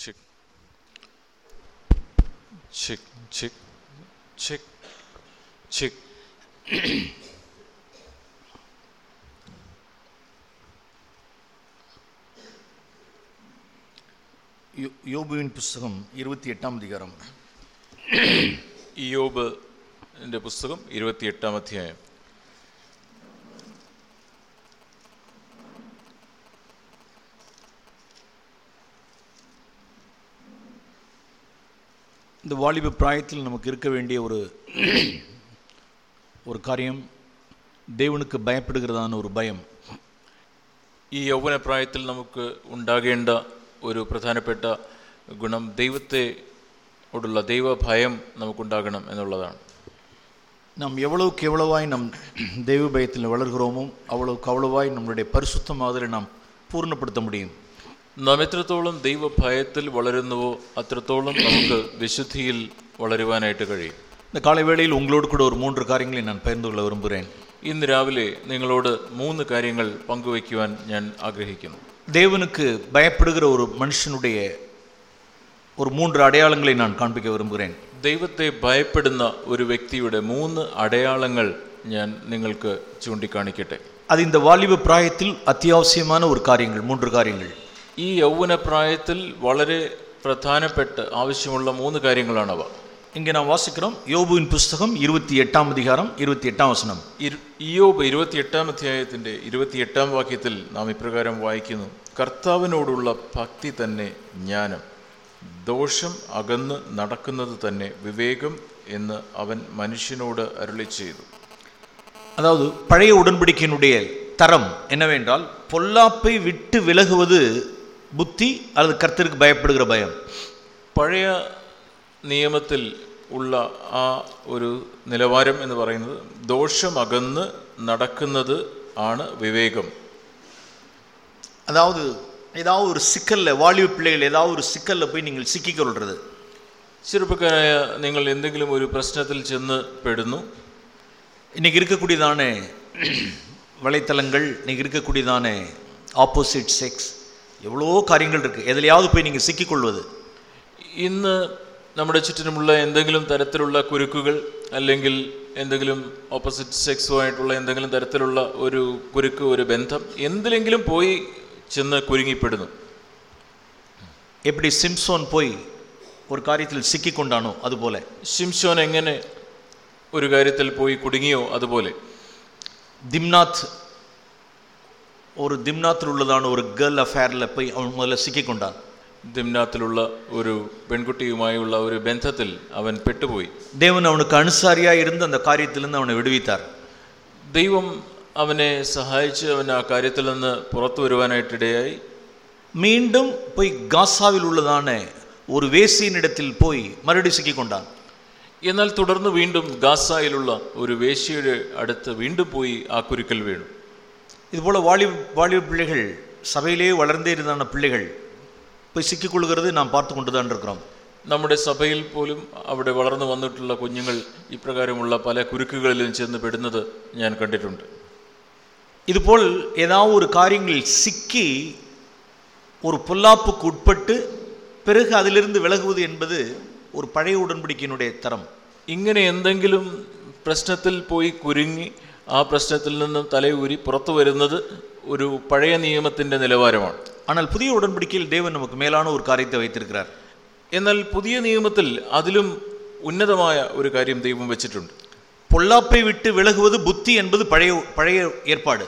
chick. Chick chick chick chick. യോബുവിൻ പുസ്തകം ഇരുപത്തിയെട്ടാം അധികാരം. യോബ് പുസ്തകം ഇരുപത്തിയെട്ടാം അധ്യായം. இந்த வாலிப பிராயத்தில் நமக்கு இருக்க வேண்டிய ஒரு ஒரு காரியம் தேவனுக்கு பயப்படுகிறதான ஒரு பயம் ഈ യൗവനപ്രായത്തിൽ നമുക്ക് ഉണ്ടാകേണ്ട ഒരു പ്രധാനപ്പെട്ട ഗുണം ദൈവത്തെ ഓടുള്ള ദൈവഭയം നമുക്കുണ്ടാകണം എന്നുള്ളതാണ് நாம் எவ்வளவுக்கு எவ்வளவாய் நம் தெய்வ பயத்தில் வளர்கிறோமோ அவ்வளவுக்கு அவ்வளவாய் நம்மளுடைய பரிசுத்தமாதலை நாம் பூர்ணப்படுத்த முடியும் നാം എത്രത്തോളം ദൈവഭയത്തിൽ വളരുന്നുവോ അത്രത്തോളം നമുക്ക് വിശുദ്ധിയിൽ വളരുവാനായിട്ട് കഴിയും இந்த காலை வேளையில் உங்களோடு கூட ஒரு மூன்று காரியங்களை நான் பகிர்ந்து கொள்ள விரும்புகிறேன் ഇന്ന് രാവിലെ നിങ്ങളോട് മൂന്ന് കാര്യങ്ങൾ പങ്കുവയ്ക്കുവാൻ ഞാൻ ആഗ്രഹിക്കുന്നു தேவனுக்கு பயப்படுகிற ஒரு மனுஷனுடைய ஒரு மூன்று அடையாளங்களை நான் காண்பிக்க விரும்புகிறேன் ദൈവത്തെ ഭയപ്പെടുന്ന ഒരു വ്യക്തിയുടെ മൂന്ന് അടയാളങ്ങൾ ഞാൻ നിങ്ങൾക്ക് ചൂണ്ടിക്കാണിക്കട്ടെ அது இந்த வாலிப பிராயத்தில் அத்தியாவசியமான ஒரு காரியங்கள் மூன்று காரியங்கள் ഈ യൗവനപ്രായത്തിൽ വളരെ പ്രധാനപ്പെട്ട ആവശ്യമുള്ള മൂന്ന് കാര്യങ്ങളാണവ இங்கே நாம் வாசிக்கிறோம் யோபுவின் புஸ்தகம் இருபத்தி எட்டாம் அதிகாரம் இருபத்தி எட்டாம் வசனம் ഇരു- ഇയ്യോബ് ഇരുപത്തിയെട്ടാം അധ്യായത്തിന്റെ ഇരുപത്തിയെട്ടാം വാക്യത്തിൽ നാം ഇപ്രകാരം വായിക്കുന്നു കർത്താവിനോടുള്ള ഭക്തി തന്നെ ജ്ഞാനം ദോഷം അകന്ന് നടക്കുന്നത് തന്നെ വിവേകം എന്ന് അവൻ മനുഷ്യനോട് അരുളി ചെയ്തു அதாவது பழைய உடன்படிக்கையினுடைய தரம் என்னவென்றால் பொல்லாப்பை விட்டு விலகுவது புத்தி அல்லது கர்த்தருக்கு பயப்படுகிற பயம் പഴയ നിയമത്തിൽ ഉള്ള ആ ഒരു നിലവാരം എന്ന് പറയുന്നത് ദോഷമകന്ന് നടക്കുന്നത് ആണ് വിവേകം அதாவது ஏதாவது ஒரு சிக்கல்ல வாலிப பிள்ளைகள் ஏதாவது ஒரு சிக்கல்ல போய் நீங்கள் சிக்கிக்கொள்றது ചെറുപ്പക്കാരായ നിങ്ങൾ എന്തെങ്കിലും ഒരു പ്രശ്നത്തിൽ ചെന്ന് പെടുന്നു இன்னைக்கு இருக்கக்கூடியதான வலைத்தளங்கள் இன்னைக்கு இருக்கக்கூடியதான ஆப்போசிட் செக்ஸ் எவ்வளோ காரியங்கள் இருக்கு எதுலையாவது போய் நீங்கள் சிக்கிக்கொள்வது ഇന്ന് നമ്മുടെ ചുറ്റിനുമുള്ള എന്തെങ്കിലും തരത്തിലുള്ള കുരുക്കുകൾ അല്ലെങ്കിൽ എന്തെങ്കിലും ഓപ്പോസിറ്റ് സെക്സുമായിട്ടുള്ള എന്തെങ്കിലും തരത്തിലുള്ള ഒരു കുരുക്ക് ഒരു ബന്ധം എന്തിലെങ്കിലും പോയി ചെന്ന് കുരുങ്ങിപ്പെടുന്നു எப்படி சிம்சோன் போய் ஒரு காரியத்தில் சிக்கிக்கொண்டானோ அதுபோல ഷിംഷോൻ എങ്ങനെ ഒരു കാര്യത്തിൽ പോയി കുടുങ്ങിയോ അതുപോലെ திம்னாத் ஒரு திம்னாத்தில் உள்ளதான ஒரு கேர்ள் அஃபேரில் போய் அவன் முதல்ல சிக்கிக்கொண்டான் ദിംനാത്തിലുള്ള ഒരു പെൺകുട്ടിയുമായുള്ള ഒരു ബന്ധത്തിൽ അവൻ പെട്ടുപോയി தேவன் அவனுக்கு அனுசாரியாக இருந்து அந்த காரியத்திலிருந்து அவனை விடுவித்தார் ദൈവം അവനെ സഹായിച്ച് അവൻ ആ കാര്യത്തിൽ നിന്ന് പുറത്തു വരുവാനായിട്ടിടയായി மீண்டும் போய் காசாவில் உள்ளதான ஒரு வேசியினிடத்தில் போய் மறுபடியும் சிக்கிக்கொண்டான் എന്നാൽ തുടർന്ന് വീണ്ടും ഗാസായിലുള്ള ഒരു വേശ്യയുടെ അടുത്ത് വീണ്ടും പോയി ആ കുരുക്കൽ വീണു இதுபோல் வாலிப வாலிப பிள்ளைகள் சபையிலே வளர்ந்தே இருந்தான பிள்ளைகள் போய் சிக்கிக்கொள்கிறது நாம் பார்த்து கொண்டு தான் இருக்கிறோம் നമ്മുടെ സഭയിൽ പോലും അവിടെ വളർന്നു വന്നിട്ടുള്ള കുഞ്ഞുങ്ങൾ ഇപ്രകാരമുള്ള പല കുരുക്കുകളിലും ചെന്ന് പെടുന്നത് ഞാൻ കണ്ടിട്ടുണ്ട് இதுபோல் ஏதாவது ஒரு காரியங்களில் சிக்கி ஒரு பொல்லாப்புக்கு உட்பட்டு பிறகு அதிலிருந்து விலகுவது என்பது ஒரு பழைய உடன்படிக்கையினுடைய தரம் ഇങ്ങനെ എന്തെങ്കിലും പ്രശ്നത്തിൽ പോയി കുരുങ്ങി ആ പ്രശ്നത്തിൽ നിന്നും തലയൂരി പുറത്തു വരുന്നത് ഒരു പഴയ നിയമത്തിൻ്റെ നിലവാരമാണ് ஆனால் புதிய உடன்படிக்கையில் தேவன் நமக்கு மேலான ஒரு காரியத்தை வைத்திருக்கிறார் എന്നാൽ പുതിയ നിയമത്തിൽ അതിലും ഉന്നതമായ ഒരു കാര്യം ദൈവം വെച്ചിട്ടുണ്ട് பொல்லாப்பை விட்டு விலகுவது புத்தி என்பது பழைய பழைய ஏற்பாடு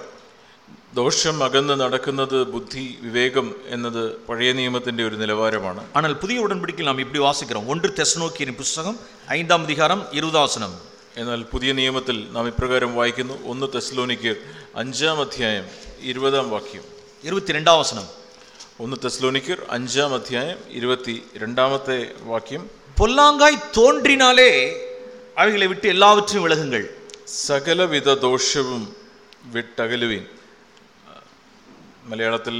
ദോഷം അകന്ന് നടക്കുന്നത് ബുദ്ധി വിവേകം എന്നത് പഴയ നിയമത്തിൻ്റെ ഒരു നിലവാരമാണ് ஆனால் புதிய உடன்படிக்கையில் நாம் இப்படி வாசிக்கிறோம் ஒன்று தெசனோக்கியின் புஸ்தகம் ஐந்தாம் அதிகாரம் இருபதாசனம் എന്നാൽ പുതിയ നിയമത്തിൽ നാം ഇപ്രകാരം വായിക്കുന്നു ഒന്ന് തെസ്ലോനിക്ക് അഞ്ചാം അധ്യായം ഇരുപതാം വാക്യം இருபத்தி ரெண்டாம் வசனம் ഒന്ന് തെസ്ലോനിക്കർ അഞ്ചാം അധ്യായം ഇരുപത്തി രണ്ടാമത്തെ വാക്യം பொல்லாங்காய் தோன்றினாலே அவைகளை விட்டு எல்லாவற்றையும் விலகுங்கள் സകലവിധ ദോഷവും വിട്ടകലുവിൻ മലയാളത്തിൽ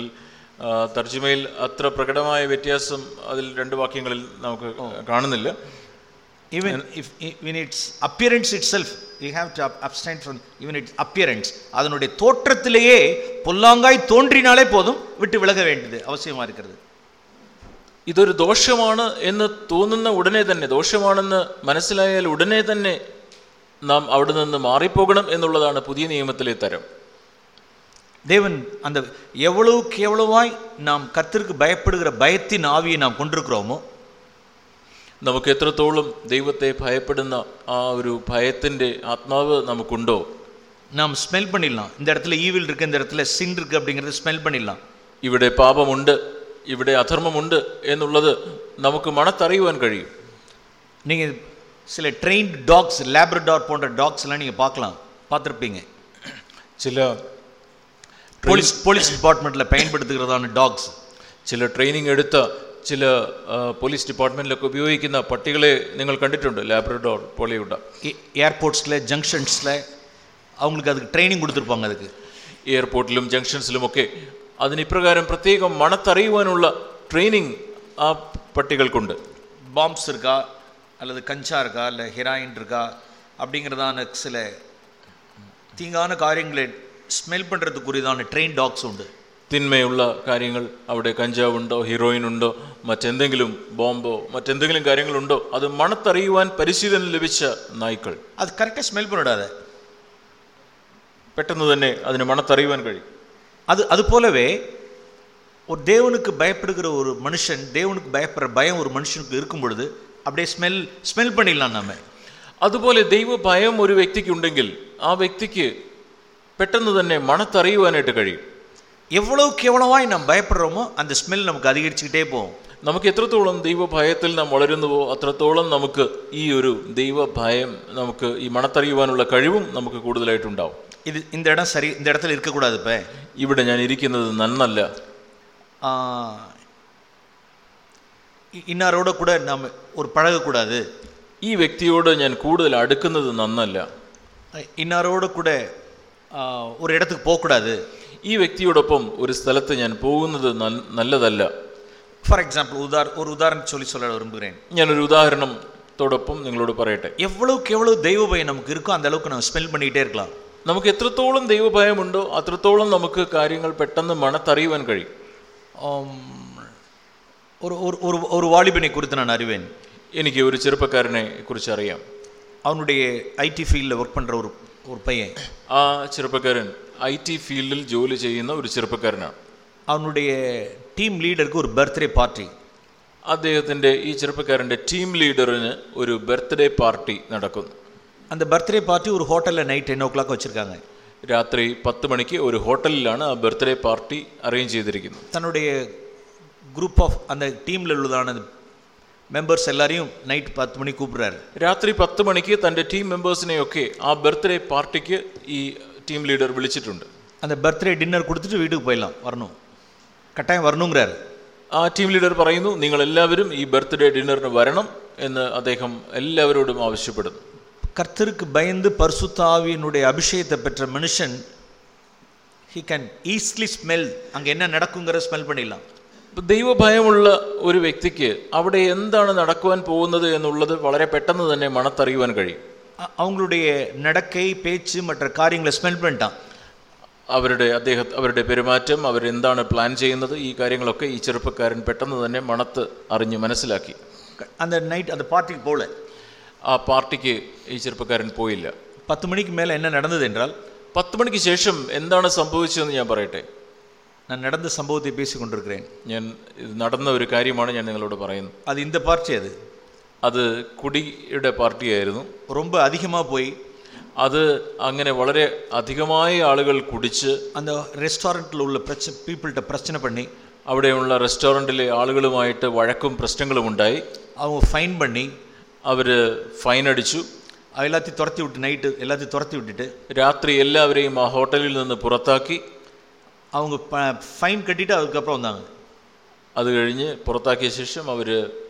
ആ, തർജ്ജിമയിൽ അത്ര പ്രകടമായ വ്യത്യാസം അതിൽ രണ്ട് വാക്യങ്ങളിൽ നമുക്ക് കാണുന്നില്ല even if even its appearance itself you have to ab- abstain from even its appearance அதனுடைய தோற்றத்திலேயே பொல்லாங்காய் தோன்றினாலே போதும் விட்டு விலக வேண்டியது அவசியமா இருக்கிறது ഇതൊരു ദോഷമാണ് എന്ന് തോന്നുന്ന ഉടനെ തന്നെ ദോഷമാണെന്ന് മനസ്സിലായാൽ ഉടനെ തന്നെ നാം അവിടെ നിന്ന് മാറിപ്പോകണം എന്നുള്ളതാണ് പുതിയ നിയമത്തിലെ തരം தேவன் அந்த எவ்வளவுக்கு எவ்வளவாய் நாம் கர்த்தருக்கு பயப்படுகிற பயத்தின் ஆவியை நாம் கொண்டிருக்கிறோமோ നമുക്ക് എത്രത്തോളം ദൈവത്തെ ഭയപ്പെടുന്ന ആ ഒരു ഭയത്തിൻ്റെ ആത്മാവ് നമുക്കുണ്ടോ நாம் ஸ்மெல் பண்ணிடலாம் இந்த இடத்துல ஈவில் இருக்கு இந்த இடத்துல சின் இருக்கு அப்படிங்கிறத ஸ்மெல் பண்ணிடலாம் ഇവിടെ പാപമുണ്ട് ഇവിടെ അധർമ്മമുണ്ട് എന്നുള്ളത് നമുക്ക് മണത്തറിയുവാൻ കഴിയും நீங்கள் சில ட்ரெயின்ட் டாக்ஸ் லேப்ரடார் போன்ற டாக்ஸ் எல்லாம் நீங்கள் பார்க்கலாம் பார்த்துருப்பீங்க ചില போலீஸ் போலீஸ் டிபார்ட்மெண்ட்டில் பயன்படுத்துகிறதான டாக்ஸ் ചില ട്രെയിനിങ് എടുത്ത ചില ആ, പോലീസ് ഡിപ്പാർട്ട്മെന്റിലൊക്കെ ഉപയോഗിക്കുന്ന പട്ടികളെ നിങ്ങൾ കണ്ടിട്ടുണ്ട് ലാബ്രഡോർ പോലെയുള്ള ஏர்போர்ட்ஸில் ஜங்ஷன்ஸில் அவங்களுக்கு அதுக்கு ட்ரைனிங் கொடுத்துருப்பாங்க அதுக்கு എയർപോർട്ടിലും ജംഗ്ഷൻസിലുമൊക്കെ അതിന് ഇപ്രകാരം പ്രത്യേകം മണത്തറിയുവാനുള്ള ട്രെയിനിങ് ആ പട്ടികൾക്കുണ്ട് பாம்ப்ஸ் இருக்கா அல்லது கஞ்சா இருக்கா இல்லை ஹெராயின் இருக்கா அப்படிங்கிறதான சில தீங்கான காரியங்களை ஸ்மெல் பண்ணுறதுக்குரியதான ட்ரெயின் டாக்ஸ் உண்டு തിന്മയുള്ള കാര്യങ്ങൾ അവിടെ കഞ്ചാവുണ്ടോ ഹീറോയിൻ ഉണ്ടോ മറ്റെന്തെങ്കിലും ബോംബോ മറ്റെന്തെങ്കിലും കാര്യങ്ങളുണ്ടോ അത് മണത്തറിയുവാൻ പരിശീലനം ലഭിച്ച നായ്ക്കൾ அது கரெக்டாக ஸ்மெல் பண்ணிடாத പെട്ടെന്ന് തന്നെ അതിന് മണത്തറിയുവാൻ കഴിയും அது அது போலவே ஒரு தேவனுக்கு பயப்படுகிற ஒரு மனுஷன் தேவனுக்கு பயப்படுற பயம் ஒரு மனுஷனுக்கு இருக்கும் பொழுது அப்படியே ஸ்மெல் ஸ்மெல் பண்ணிடலாம் நம்ம അതുപോലെ ദൈവ ഭയം ഒരു വ്യക്തിക്കുണ്ടെങ്കിൽ ആ വ്യക്തിക്ക് പെട്ടെന്ന് തന്നെ മണത്തറിയുവാനായിട്ട് കഴിയും எவ்வளவுக்கு எவ்வளவாய் நாம் பயப்படுறோமோ அந்த ஸ்மெல் நமக்கு அதிகரிச்சுக்கிட்டே போகும் നമുക്ക് എത്രത്തോളം ദൈവഭയത്തിൽ നാം വളരുന്നുവോ അത്രത്തോളം നമുക്ക് ഈ ഒരു ദൈവഭയം നമുക്ക് ഈ മണത്തറിയുവാനുള്ള കഴിവും നമുക്ക് കൂടുതലായിട്ടുണ്ടാവും இது இந்த இடம் சரி இந்த இடத்துல இருக்கக்கூடாது இப்போ ഇവിടെ ഞാൻ ഇരിക്കുന്നത് നന്നല്ല இன்னாரோட கூட நாம் ஒரு பழகக்கூடாது ഈ വ്യക്തിയോട് ഞാൻ കൂടുതൽ അടുക്കുന്നത് നന്നല്ല இன்னாரோட கூட ஆ, ஒரு இடத்துக்கு போகக்கூடாது ഈ വ്യക്തിയോടൊപ്പം ഒരു സ്ഥലത്ത് ഞാൻ പോകുന്നത് നൽ- നല്ലതല്ല ஃபார் எக்ஸாம்பிள் உதார ஒரு உதாரணம் சொல்லி சொல்ல விரும்புகிறேன் ഞാനൊരു ഉദാഹരണത്തോടൊപ്പം നിങ്ങളോട് പറയട്ടെ எவ்வளவுக்கு எவ்வளவு தெய்வ பயம் நமக்கு இருக்கோ அந்த அளவுக்கு நம்ம ஸ்மெல் பண்ணிக்கிட்டே இருக்கலாம் നമുക്ക് എത്രത്തോളം ദൈവഭയമുണ്ടോ അത്രത്തോളം നമുക്ക് കാര്യങ്ങൾ പെട്ടെന്ന് മണത്തറിയുവാൻ കഴിയും ஆம், ஒரு ஒரு ஒரு ஒரு வாலிபனை குறித்து நான் அறிவேன் എനിക്ക് ഒരു ചെറുപ്പക്കാരനെ കുറിച്ച് അറിയാം அவனுடைய ஐடி ஃபீல்டில் ஒர்க் பண்ணுற ஒரு ஒரு பையன் ആ ചെറുപ്പക്കാരൻ ഐ ടി ഫീൽഡിൽ ജോലി ചെയ്യുന്ന ഒരു ചെറുപ്പക്കാരനാണ് அவனுடைய டீம் லீடருக்கு ஒரு பர்த்டே பார்ட்டி അദ്ദേഹത്തിൻ്റെ ഈ ചെറുപ്പക്കാരൻ്റെ ടീം ലീഡറിന് ഒരു ബർത്ത്ഡേ പാർട്ടി നടക്കുന്നു அந்த பர்த்டே பார்ட்டி ஒரு ஹோட்டலில் நைட் டென் ஓ கிளாக் வச்சுருக்காங்க രാത്രി പത്ത് മണിക്ക് ഒരു ഹോട്ടലിലാണ് ആ ബർത്ത്ഡേ പാർട്ടി അറേഞ്ച് ചെയ്തിരിക്കുന്നത് தன்னுடைய குரூப் ஆஃப் அந்த டீமில் உள்ளதான மெம்பர்ஸ் எல்லாரையும் நைட் பத்து மணிக்கு கூப்பிடுறாரு രാത്രി പത്ത് മണിക്ക് തൻ്റെ ടീം മെമ്പേഴ്സിനെയൊക്കെ ആ ബർത്ത്ഡേ പാർട്ടിക്ക് ഈ ടീം ലീഡർ വിളിച്ചിട്ടുണ്ട് அந்த பர்த்டே டின்னர் கொடுத்துட்டு வீட்டுக்கு போயிடலாம் வரணும் கட்டாயம் வரணுங்கிறாரு ആ ടീം ലീഡർ പറയുന്നു നിങ്ങൾ എല്ലാവരും ഈ ബർത്ത്ഡേ ഡിന്നറിന് വരണം എന്ന് അദ്ദേഹം എല്ലാവരോടും ആവശ്യപ്പെടുന്നു கர்த்தருக்கு பயந்து பரிசுத்த ஆவியினுடைய அபிஷேகத்தை பெற்ற மனுஷன் ஹி கேன் ஈஸிலி ஸ்மெல் அங்கே என்ன நடக்குங்கிற ஸ்மெல் பண்ணிடலாம் ഇപ്പൊ ദൈവഭയമുള്ള ഒരു വ്യക്തിക്ക് അവിടെ എന്താണ് നടക്കുവാൻ പോകുന്നത് എന്നുള്ളത് വളരെ പെട്ടെന്ന് തന്നെ മണത്തറിയുവാൻ കഴിയും அ- அவங்களுடைய நடக்கை பேச்சு மற்ற காரியங்களை ஸ்மெல் பண்ணிட்டான் അവരുടെ അദ്ദേഹം അവരുടെ പെരുമാറ്റം അവരെന്താണ് പ്ലാൻ ചെയ്യുന്നത് ഈ കാര്യങ്ങളൊക്കെ ഈ ചെറുപ്പക്കാരൻ പെട്ടെന്ന് തന്നെ മണത്ത് അറിഞ്ഞ് മനസ്സിലാക്കി க- அந்த நைட் அந்த பார்ட்டிக்கு போகல ആ പാർട്ടിക്ക് ഈ ചെറുപ്പക്കാരൻ പോയില്ല பத்து மணிக்கு மேலே என்ன நடந்தது என்றால் പത്ത് മണിക്ക് ശേഷം എന്താണ് സംഭവിച്ചതെന്ന് ഞാൻ പറയട്ടെ நான் நடந்த சம்பவத்தை பேசி கொண்டிருக்கிறேன் ഞാൻ ഇത് നടന്ന ഒരു കാര്യമാണ് ഞാൻ നിങ്ങളോട് പറയുന്നത് அது இந்த பார்ட்டி அது അത് കുടിയുടെ പാർട്ടിയായിരുന്നു ரொம்ப அதிகமாக போய் അത് അങ്ങനെ വളരെ അധികമായ ആളുകൾ കുടിച്ച് அந்த ரெஸ்டாரண்ட்டில் உள்ள பிரச்சனை பீப்புள்கிட்ட பிரச்சனை பண்ணி അവിടെയുള്ള റെസ്റ്റോറൻറ്റിലെ ആളുകളുമായിട്ട് വഴക്കും പ്രശ്നങ്ങളും ഉണ്ടായി அவங்க ஃபைன் பண்ணி അവർ ഫൈൻ അടിച്ചു அவ எல்லாத்தையும் துரத்தி விட்டு நைட்டு எல்லாத்தையும் துரத்தி விட்டுட்டு രാത്രി എല്ലാവരെയും ആ ഹോട്ടലിൽ നിന്ന് പുറത്താക്കി அவங்க ஃபைன் கட்டிட்டு அதுக்கப்புறம் வந்தாங்க അത് കഴിഞ്ഞ് പുറത്താക്കിയ ശേഷം അവർ